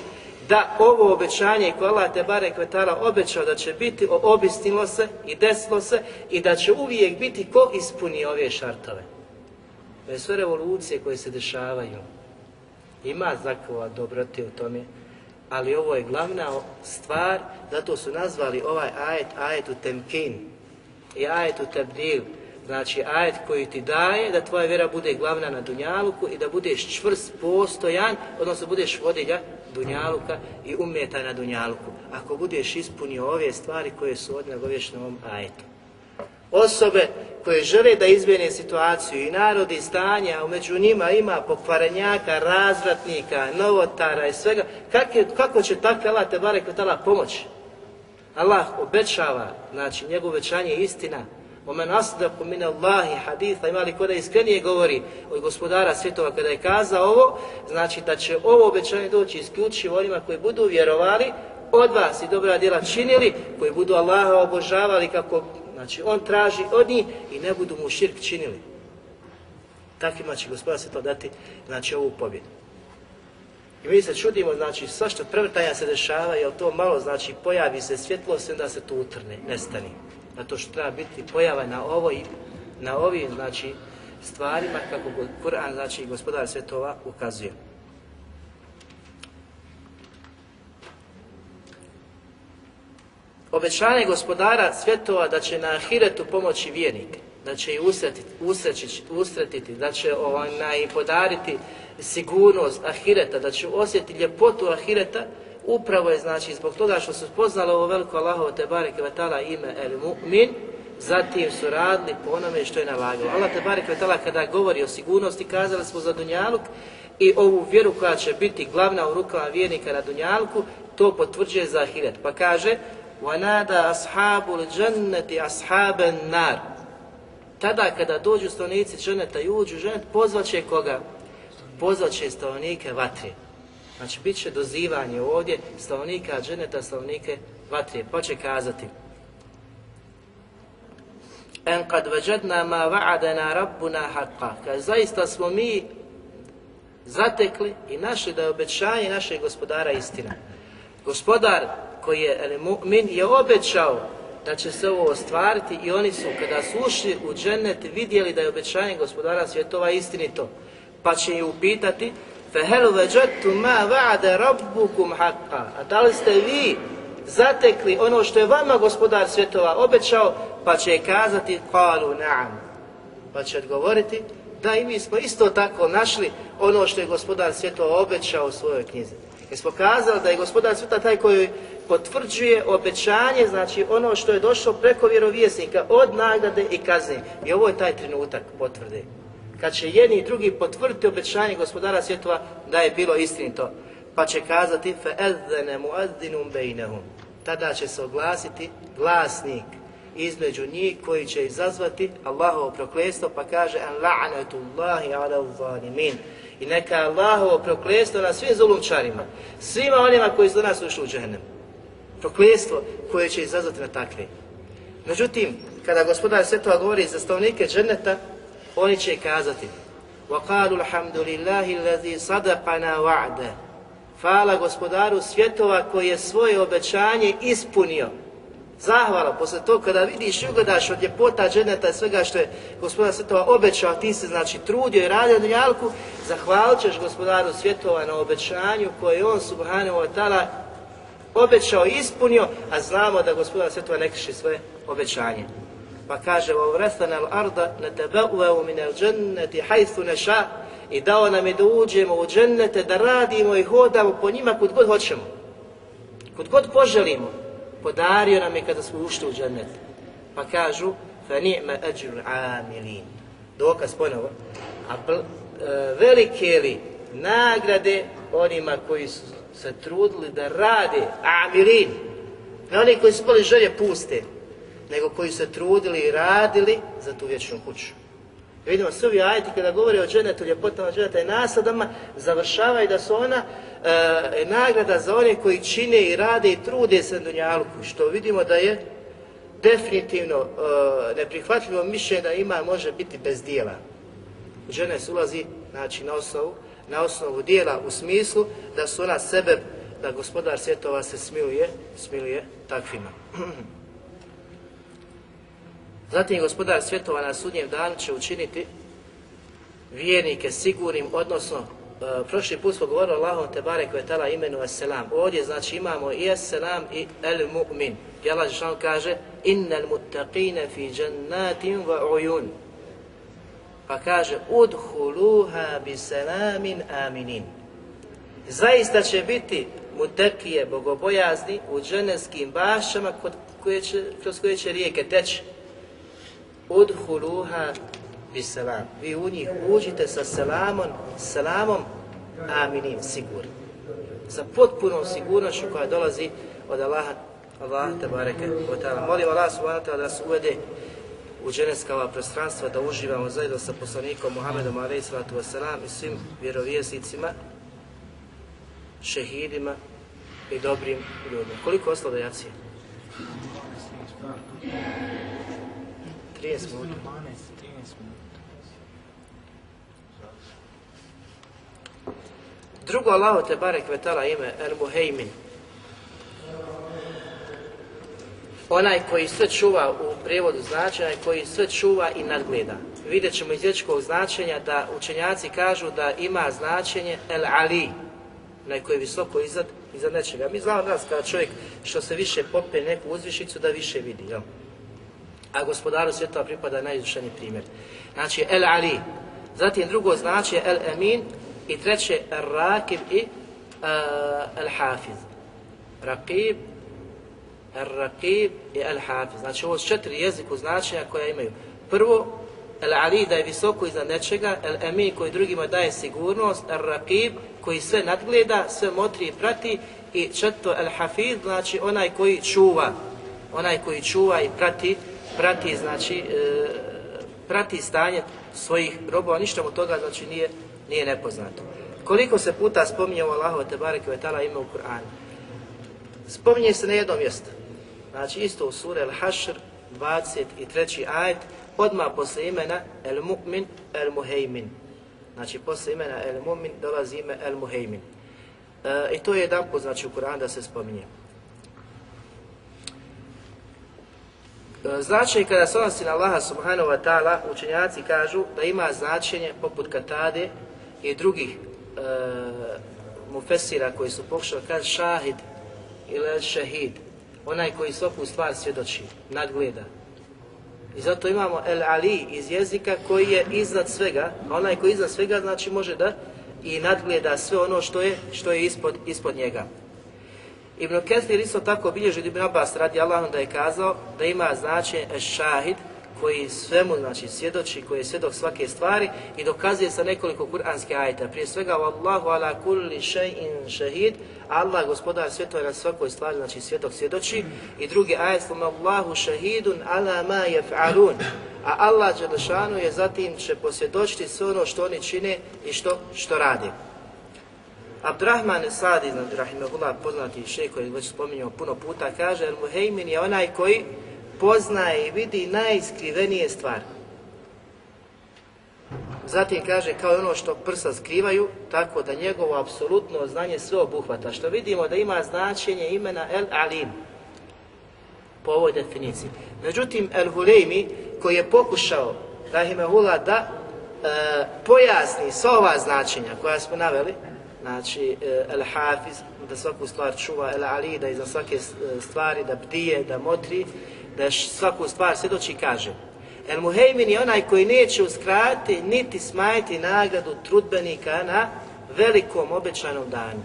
Speaker 2: da ovo obećanje koje Allah te bare kvetala obećao da će biti, obistilo se i desilo se i da će uvijek biti ko ispuni ove šartove. To sve revolucije koje se dešavaju. Ima znakova dobrote u tome, ali ovo je glavna stvar, zato su nazvali ovaj ajet ajetu temkin i ajetu tabdil, znači ajet koji ti daje da tvoja vjera bude glavna na dunjaluku i da budeš čvrst, postojan, odnosno budeš vodilja dunjaluka i umeta na dunjaluku. Ako budeš ispunio ove stvari koje su od nagovješne ovom ajetu. Osobe koje žele da izmjene situaciju i narodi stanja, a među njima ima pokvarenjaka, razvratnika, novotara i svega, kako, kako će tako Allah te barek pomoći? Allah obećava, znači njegovo obećanje je istina. Omen asdaku min Allahi haditha, ima li kod iskrenije govori od gospodara svjetova kada je kazao ovo, znači da će ovo obećanje doći isključivo onima koji budu vjerovali od vas i dobra djela činili, koji budu Allaha obožavali kako Znači, on traži od njih i ne budu mu širk činili. Takvima će gospodar to dati, znači, ovu pobjedu. I mi se čudimo, znači, svašta prevrtanja se dešava, jer to malo, znači, pojavi se svjetlost, onda se to utrne, nestani. Zato što treba biti pojava na ovoj, na ovim, znači, stvarima, kako Kur'an, znači, gospodar svjetova ukazuje. Obećanje gospodara svjetova da će na ahiretu pomoći vjernike. da će ih usretiti, usretiti, da će onaj podariti sigurnost ahireta, da će osjetiti ljepotu ahireta, upravo je znači zbog toga što su spoznali ovo veliko Allahovo te bareke ve taala ime El Mu'min, zatim su radili po onome što je nalagao. Allah te bareke ve taala kada govori o sigurnosti kazali smo za Dunjaluk i ovu vjeru koja će biti glavna u rukama vjernika na Dunjalku, to potvrđuje za ahiret. Pa kaže وَنَادَا أَصْحَابُ الْجَنَّةِ أَصْحَابَ النَّارِ Tada kada dođu stanovnici dženeta i uđu u dženet, pozvat će koga? Pozvat će stanovnike vatre. Znači, bit će dozivanje ovdje stanovnika dženeta, stanovnike vatre. Pa će kazati En kad veđedna ma va'adena rabbuna haqqa. Kad zaista smo mi zatekli i našli da je obećanje našeg gospodara istina. Gospodar koji je el mu'min je obećao da će se ovo ostvariti i oni su kada su ušli u džennet vidjeli da je obećanje gospodara svjetova istinito. Pa će ih upitati Fehel veđetu ma va'ade rabbukum haqqa. A da li ste vi zatekli ono što je vama gospodar svjetova obećao, pa će kazati kalu na'am. Pa će odgovoriti da i mi smo isto tako našli ono što je gospodar svjetova obećao u svojoj knjizi. Jer smo kazali da je gospodar svijeta taj koji potvrđuje obećanje, znači ono što je došlo preko vjerovjesnika od nagrade i kazne. I ovo je taj trenutak potvrde Kad će jedni i drugi potvrditi obećanje gospodara svjetova da je bilo istinito. Pa će kazati فَأَذَّنَ مُؤَذِّنُمْ بَيْنَهُمْ Tada će se oglasiti glasnik između njih koji će izazvati Allahovo prokletstvo pa kaže an la'natullahi ala zalimin i neka je Allahovo prokletstvo na svim zulumčarima, svima onima koji su do nas ušli u džehennem. Prokletstvo koje će izazvati na takve. Međutim, kada gospodar Svetova govori za stavnike dženneta, oni će kazati وَقَالُوا الْحَمْدُ لِلَّهِ الَّذِي صَدَقَنَا وَعْدَ Hvala gospodaru svjetova koji je svoje obećanje ispunio. Zahvala, posle toga kada vidiš i ugledaš od ljepota dženeta i svega što je gospodar svjetova obećao, ti se znači trudio i radio na dunjalku, zahvalit ćeš gospodaru svjetova na obećanju koje je on subhanahu wa ta'ala obećao i ispunio, a znamo da gospodar svjetova ne kriši svoje obećanje. Pa kaže, وَوْرَثَنَا الْأَرْضَ نَتَبَوَّهُ مِنَ الْجَنَّةِ حَيْثُ نَشَاءُ I dao nam je da uđemo u džennete, da radimo i hodamo po njima kud god hoćemo. Kud god poželimo. Podario nam je kada smo ušli u džennet. Pa kažu, فَنِعْمَ أَجْرُ عَامِلِينَ Dokaz ponovo. A pl, e, velike li nagrade onima koji su se trudili da rade, amilin, ne oni koji su bili želje puste, nego koji se trudili i radili za tu vječnu kuću. Vidimo svi ovi ajeti kada govore o dženetu, ljepotama dženeta i nasadama, završavaju da su ona e, nagrada za one koji čine i rade i trude se na dunjalku, što vidimo da je definitivno e, neprihvatljivo mišljenje da ima može biti bez dijela. Žene se ulazi znači, na, osnovu, na osnovu dijela u smislu da su ona sebe, da gospodar svjetova se smiluje, smiluje takvima. Zatim gospodar svjetova na sudnjem danu će učiniti vjernike sigurnim, odnosno e, prošli put smo govorili Allahom te barek vetala imenu As-Selam. Ovdje znači imamo i As-Selam i El-Mu'min. I Allah Žešan kaže Innal muttaqine fi jannatin wa uyun. Pa kaže Udhuluha bi selamin aminin. Zaista će biti mutekije, bogobojazni u dženevskim bašama koje će, kroz koje će rijeke teći udhuluha bisalam. Vi u njih uđite sa selamom, selamom aminin, sigurni. Sa potpunom sigurnošću koja dolazi od Allaha, Allaha te bareke. Molim Allah subhanahu da se uvede u dženevska ova prostranstva, da uživamo zajedno sa poslanikom Muhammedom alaihi sallatu wasalam i svim vjerovjesnicima, šehidima i dobrim ljudima. Koliko ostalo jacije? 30 minuta. Drugo Allahu te barek vetala ime El Muhejmin. Onaj koji sve čuva u prijevodu značenja, koji sve čuva i nadgleda. Vidjet ćemo iz lječkog značenja da učenjaci kažu da ima značenje El Ali, onaj koji je visoko iznad, iznad nečega. Mi znamo nas kada čovjek što se više pope neku uzvišicu da više vidi. Jel? A gospodaru svjetova pripada najizvršeniji primjer. Znači, El Ali. Zatim drugo znači El Emin i treće El Rakib i uh, El Hafiz. Rakib, El Rakib i El Hafiz. Znači, ovo su četiri jeziku značenja koja imaju. Prvo, El Ali da je visoko iznad nečega, El Emin koji drugima daje sigurnost, El Rakib koji sve nadgleda, sve motri i prati i četvrto El Hafiz, znači onaj koji čuva, onaj koji čuva i prati, prati znači e, prati stanje svojih robova, ništa mu toga znači nije, nije nepoznato. Koliko se puta spominje ovo Allahove te bareke ime u Kur'anu? Spominje se na jednom mjestu. Znači isto u sure Al-Hashr 23. ajet odmah posle imena El Mu'min El Muhejmin. Znači posle imena El Mu'min dolazi ime El Muhejmin. E, I to je jedan put znači u Kur'anu da se spominje. Značaj kada se odnosi na Allaha subhanahu wa ta'ala, učenjaci kažu da ima značenje poput Katade i drugih e, mufesira koji su pokušali kaže šahid ili šahid, onaj koji svaku stvar svjedoči, nadgleda. I zato imamo el ali iz jezika koji je iznad svega, a onaj koji je iznad svega znači može da i nadgleda sve ono što je, što je ispod, ispod njega. Ibn Kathir isto tako bilježi Ibn Abbas radi Allahom da je kazao da ima značenje šahid koji svemu znači svjedoči, koji je svjedok svake stvari i dokazuje sa nekoliko kuranskih ajeta. Prije svega Allahu ala kulli shay'in shahid, Allah gospodar svjetova na svakoj stvari znači svjedok svjedoči i drugi ajet Allahu shahidun ala ma yaf'alun. A Allah Đelešanu je zatim će posvjedočiti sve ono što oni čine i što, što rade. Abdurrahman Sadi, rahimahullah, poznati šejh koji već spominjao puno puta, kaže El Muhejmin je onaj koji poznaje i vidi najskrivenije stvari. Zatim kaže kao ono što prsa skrivaju, tako da njegovo apsolutno znanje sve obuhvata. Što vidimo da ima značenje imena El Alim po ovoj definiciji. Međutim, El Hulejmi koji je pokušao, rahimahullah, da e, pojasni sva ova značenja koja smo naveli, znači e, El Hafiz, da svaku stvar čuva, El Ali, da iza svake stvari, da bdije, da motri, da svaku stvar svjedoči kaže El Muhejmin je onaj koji neće uskratiti niti smajiti nagradu trudbenika na velikom obećanom danu.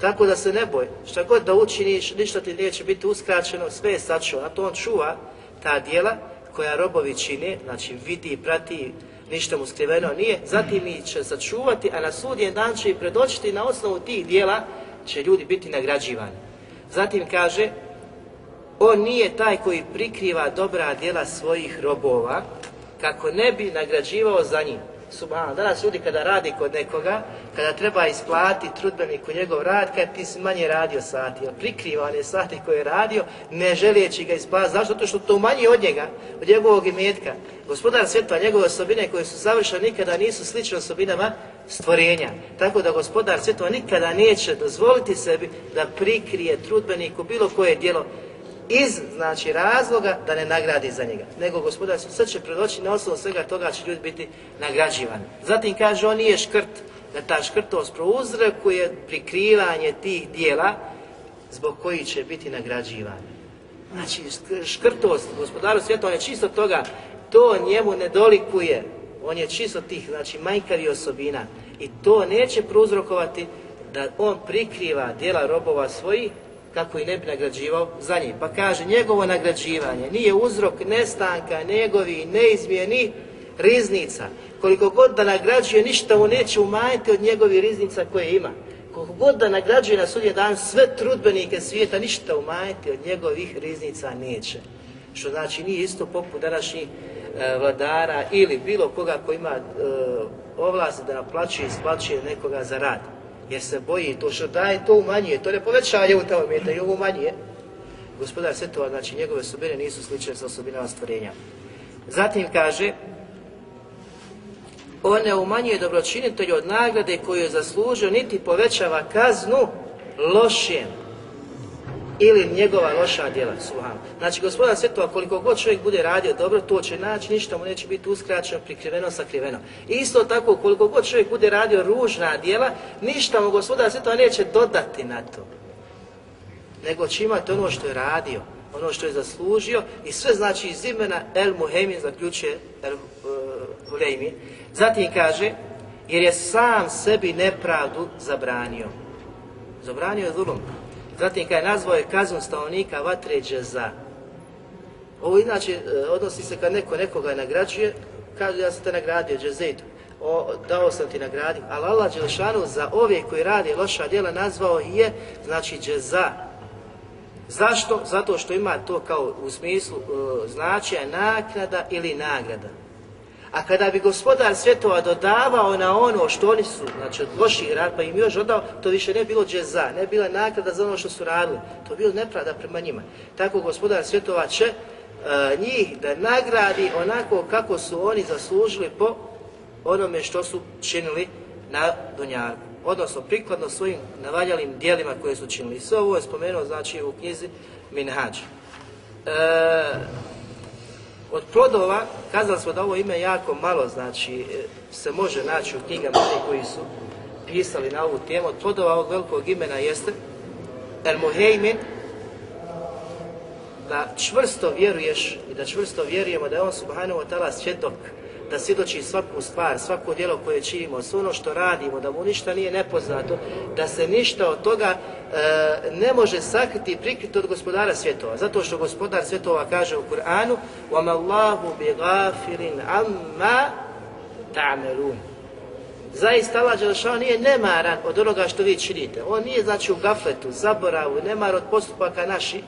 Speaker 2: Tako da se ne boj, šta god da učiniš, ništa ti neće biti uskraćeno, sve je sačuva. A to on čuva ta dijela koja robovi čine, znači vidi, prati, ništa mu skriveno nije, zatim ih će sačuvati, a na sudjen dan će ih predočiti na osnovu tih dijela će ljudi biti nagrađivani. Zatim kaže, on nije taj koji prikriva dobra djela svojih robova, kako ne bi nagrađivao za njim. Subhano, danas ljudi kada radi kod nekoga, kada treba isplatiti trudbeniku njegov rad, kada ti si manje radio sati, jer prikriva one sati koje je radio, ne želijeći ga isplatiti. Zašto? Zato što to manje od njega, od njegovog imetka. Gospodar svjetla, njegove osobine koje su savršene nikada nisu slične osobinama stvorenja. Tako da gospodar svjetla nikada neće dozvoliti sebi da prikrije trudbeniku bilo koje djelo iz znači razloga da ne nagradi za njega. Nego gospodar sve će predoći na osnovu svega toga će ljudi biti nagrađivani. Zatim kaže on nije škrt, da ta škrtost prouzrokuje prikrivanje tih dijela zbog koji će biti nagrađivani. Znači škrtost gospodaru svijeta on je čisto toga, to njemu ne dolikuje. On je čisto tih znači manjkavi osobina i to neće prouzrokovati da on prikriva dijela robova svojih kako i ne bi nagrađivao za njih. Pa kaže, njegovo nagrađivanje nije uzrok nestanka njegovi neizmjeni riznica. Koliko god da nagrađuje, ništa mu neće umanjiti od njegovih riznica koje ima. Koliko god da nagrađuje na sudje dan sve trudbenike svijeta, ništa umanjiti od njegovih riznica neće. Što znači nije isto poput današnjih e, vladara ili bilo koga ko ima e, ovlast da naplaćuje i isplaćuje nekoga za rad jer se boji to što daje, to umanjuje, to ne povećava tamo mjeta i ovo umanjuje. Gospodar Svetova, znači njegove osobine nisu slične sa osobinama stvorenja. Zatim kaže, on ne umanjuje dobročinitelju od nagrade koju je zaslužio, niti povećava kaznu lošijem ili njegova loša djela, subhanu. Znači, gospodar svjetova, koliko god čovjek bude radio dobro, to će naći, ništa mu neće biti uskraćeno, prikriveno, sakriveno. Isto tako, koliko god čovjek bude radio ružna djela, ništa mu gospodar svjetova neće dodati na to. Nego će imati ono što je radio, ono što je zaslužio i sve znači iz imena El Muhejmin zaključuje El uh, Zatim kaže, jer je sam sebi nepravdu zabranio. Zabranio je zulum. Zatim kada je nazvao je kaznu stanovnika vatre za. Ovo inače e, odnosi se kad neko nekoga nagrađuje, kaže ja sam te nagradio, džezejtu, dao sam ti nagradi, ali Allah Đelšanu za ove koji radi loša djela nazvao je, znači džeza. Zašto? Zato što ima to kao u smislu uh, značaja naknada ili nagrada. A kada bi gospodar svjetova dodavao na ono što oni su, znači od loših rad, pa im još dodao, to više ne bilo džeza, ne bila naklada za ono što su radili. To bilo nepravda prema njima. Tako gospodar svjetova će e, njih da nagradi onako kako su oni zaslužili po onome što su činili na Dunjarku. Odnosno prikladno svojim navaljalim dijelima koje su činili. Sve ovo je spomenuo znači u knjizi Minhađ. E, od plodova, kazali smo da ovo ime jako malo, znači, e, se može naći u knjigama oni koji su pisali na ovu temu. Od plodova ovog velikog imena jeste El Muhejmin, da čvrsto vjeruješ i da čvrsto vjerujemo da je on subhanahu wa ta'ala svjedok da svjedoči svaku stvar, svako djelo koje činimo, sve ono što radimo, da mu ništa nije nepoznato, da se ništa od toga e, ne može sakriti i prikriti od gospodara svjetova. Zato što gospodar svjetova kaže u Kur'anu وَمَا اللَّهُ بِغَافِرٍ عَمَّا تَعْمَرُونَ Zaista Allah Đelšao nije nemaran od onoga što vi činite. On nije znači u gafletu, zaboravu, nemar od postupaka naših,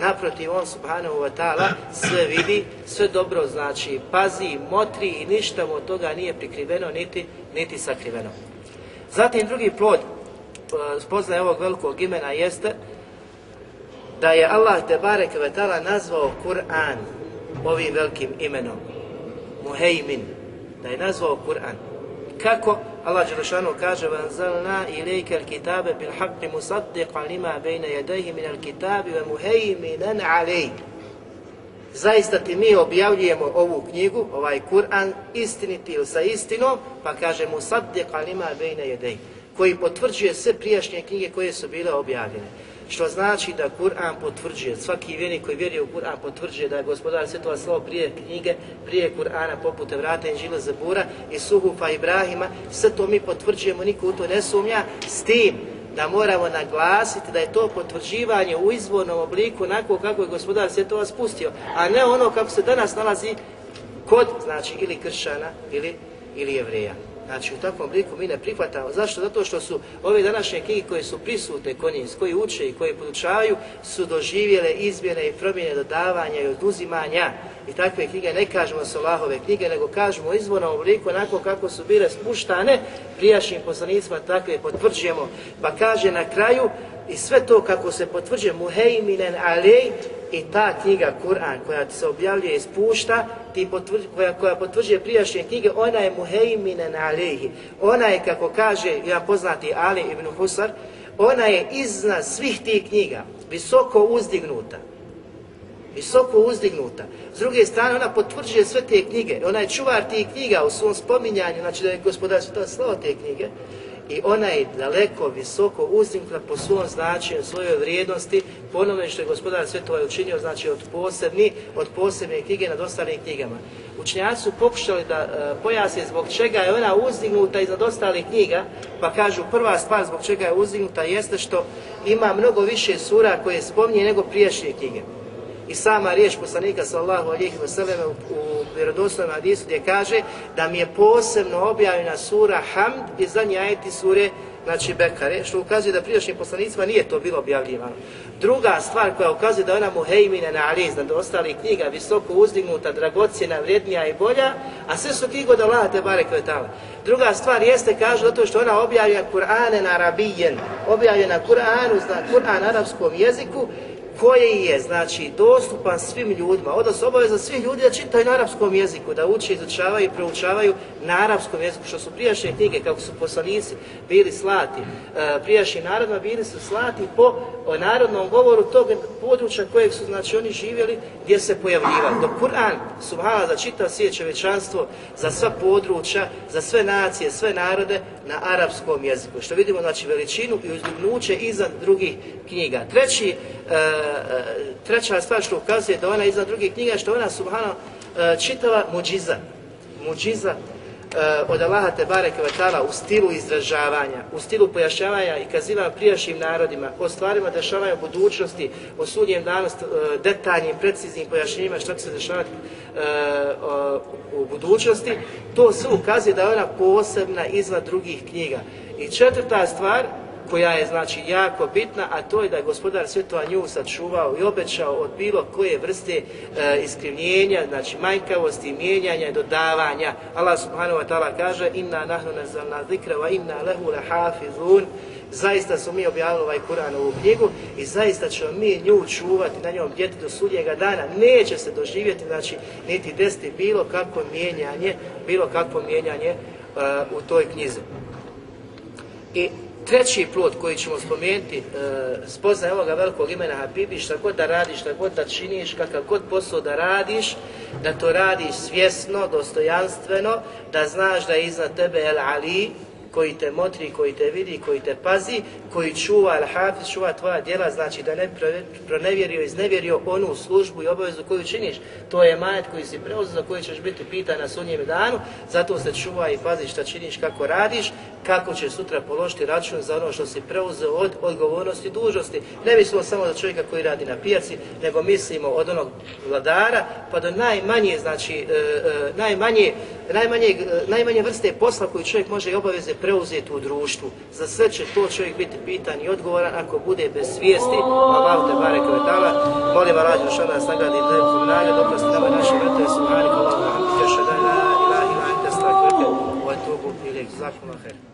Speaker 2: Naprotiv, on subhanahu wa ta'ala sve vidi, sve dobro znači, pazi, motri i ništa od toga nije prikriveno niti, niti sakriveno. Zatim drugi plod e, spoznaje ovog velikog imena jeste da je Allah te barek nazvao Kur'an ovim velikim imenom. Muhejmin. Da je nazvao Kur'an. Kako? Allah Đelešanu kaže وَنْزَلْنَا إِلَيْكَ الْكِتَابَ بِالْحَقِّ مُصَدِّقًا لِمَا بَيْنَ يَدَيْهِ مِنَ الْكِتَابِ وَمُهَيْمِنًا عَلَيْهِ Zaista ti mi objavljujemo ovu knjigu, ovaj Kur'an, istiniti ili sa istinom, pa kaže mu saddiqa lima bejne jedej, koji potvrđuje sve prijašnje knjige koje su bile objavljene. Što znači da Kur'an potvrđuje, svaki vjernik koji vjeruje u Kur'an potvrđuje da je gospodar svjetova slovo prije knjige, prije Kur'ana poput Evrata, Inđila, Zabura i Suhufa Ibrahima, sve to mi potvrđujemo, niko u to ne sumnja, s tim da moramo naglasiti da je to potvrđivanje u izvornom obliku onako kako je gospodar svjetova spustio, a ne ono kako se danas nalazi kod, znači, ili kršćana ili, ili jevreja. Znači u takvom obliku mi ne prihvatamo. Zašto? Zato što su ove današnje knjige koje su prisutne kod njih, koji uče i koji podučavaju, su doživjele izmjene i promjene dodavanja i oduzimanja. I takve knjige ne kažemo su Allahove knjige, nego kažemo u izvornom obliku onako kako su bile spuštane prijašnjim poslanicima, takve potvrđujemo. Pa kaže na kraju, i sve to kako se potvrđuje muhejminen alej i ta knjiga Kur'an koja se objavljuje i spušta, ti koja, koja potvrđuje prijašnje knjige, ona je muhejminen alejhi. Ona je, kako kaže jedan poznati Ali ibn Husar, ona je iznad svih tih knjiga, visoko uzdignuta. Visoko uzdignuta. S druge strane, ona potvrđuje sve te knjige. Ona je čuvar tih knjiga u svom spominjanju, znači da je gospodar to slao te knjige i ona je daleko, visoko uzdignuta po svom značenju, svojoj vrijednosti, ponovno što je gospodar svjetova učinio, znači od posebni, od posebne knjige nad ostalim knjigama. Učenjaci su pokušali da e, pojasne zbog čega je ona uzdignuta iznad ostalih knjiga, pa kažu prva stvar zbog čega je uzdignuta jeste što ima mnogo više sura koje spominje nego prijašnje knjige i sama riječ poslanika sallahu alihi vseleme u, u vjerodostojnom hadisu gdje kaže da mi je posebno objavljena sura Hamd i zadnji ajeti sure znači Bekare, što ukazuje da prijašnjim poslanicima nije to bilo objavljivano. Druga stvar koja ukazuje da ona muhejmine na aliz, da ostalih knjiga visoko uzdignuta, dragocjena, vrijednija i bolja, a sve su knjigo da Allah te bare kvetala. Druga stvar jeste, kažu, zato što ona objavljena Kur'ane na arabijen, objavljena Kur'anu, zna Kur'an na arapskom jeziku koji je znači dostupan svim ljudima, odnosno obaveza svih ljudi da čitaju na arapskom jeziku, da uče, izučavaju i proučavaju na arapskom jeziku, što su prijašnje knjige, kako su poslanici bili slati, e, prijašnji narodima bili su slati po narodnom govoru tog područja kojeg su znači oni živjeli, gdje se pojavljivali. Dok Kur'an, subhala, za čitav svijet čovečanstvo, za sva područja, za sve nacije, sve narode, na arapskom jeziku. Što vidimo, znači, veličinu i uzdignuće iza drugih knjiga. Treći treća stvar što ukazuje da ona iza drugih knjiga, što ona subhano e, čitava muđiza. Muđiza e, od Allaha te bareke u stilu izražavanja, u stilu pojašnjavanja i kazivanja prijašnjim narodima, o stvarima dešavanja u budućnosti, o sudnjem danu, e, detaljnim, preciznim pojašnjenjima što će se dešavati u budućnosti, to sve ukazuje da je ona posebna izvan drugih knjiga. I četvrta stvar, koja je znači jako bitna, a to je da je gospodar svjetova nju sačuvao i obećao od bilo koje vrste e, iskrivljenja, znači manjkavosti, mijenjanja i dodavanja. Allah subhanahu wa ta'ala kaže inna nahnu nazalna zikra wa inna lehu lahafizun zaista smo mi objavili ovaj Kur'an ovu knjigu i zaista ćemo mi nju čuvati, na njom djeti do sudnjega dana. Neće se doživjeti, znači, niti desiti bilo kakvo mijenjanje, bilo kakvo mijenjanje e, u toj knjizi. I treći plod koji ćemo spomenuti, e, spoznaje ovoga velikog imena Habibi, šta god da radiš, šta god da činiš, kakav god posao da radiš, da to radiš svjesno, dostojanstveno, da znaš da je iznad tebe El Ali, koji te motri, koji te vidi, koji te pazi, koji čuva al-hafiz, čuva tvoja djela, znači da ne pronevjerio, iznevjerio onu službu i obavezu koju činiš. To je majet koji si preuzeo, za koji ćeš biti pitan na sunnjem danu, zato se čuva i pazi šta činiš, kako radiš, kako će sutra položiti račun za ono što si preuzeo od odgovornosti i dužnosti. Ne mislimo samo za čovjeka koji radi na pijaci, nego mislimo od onog vladara pa do najmanje, znači, e, e, najmanje, najmanje, e, najmanje vrste posla koju čovjek može i obaveze preuzeti u društvu. Za sve će to čovjek biti pitan i odgovoran ako bude bez svijesti. Allah te barek ve ta'ala. Molim Allah što nas nagradi da je nagrad oprosti nama naše vrte subhanika Allah shada la ilaha astaghfiruka wa atubu ilayk. Jazakumullahu khair.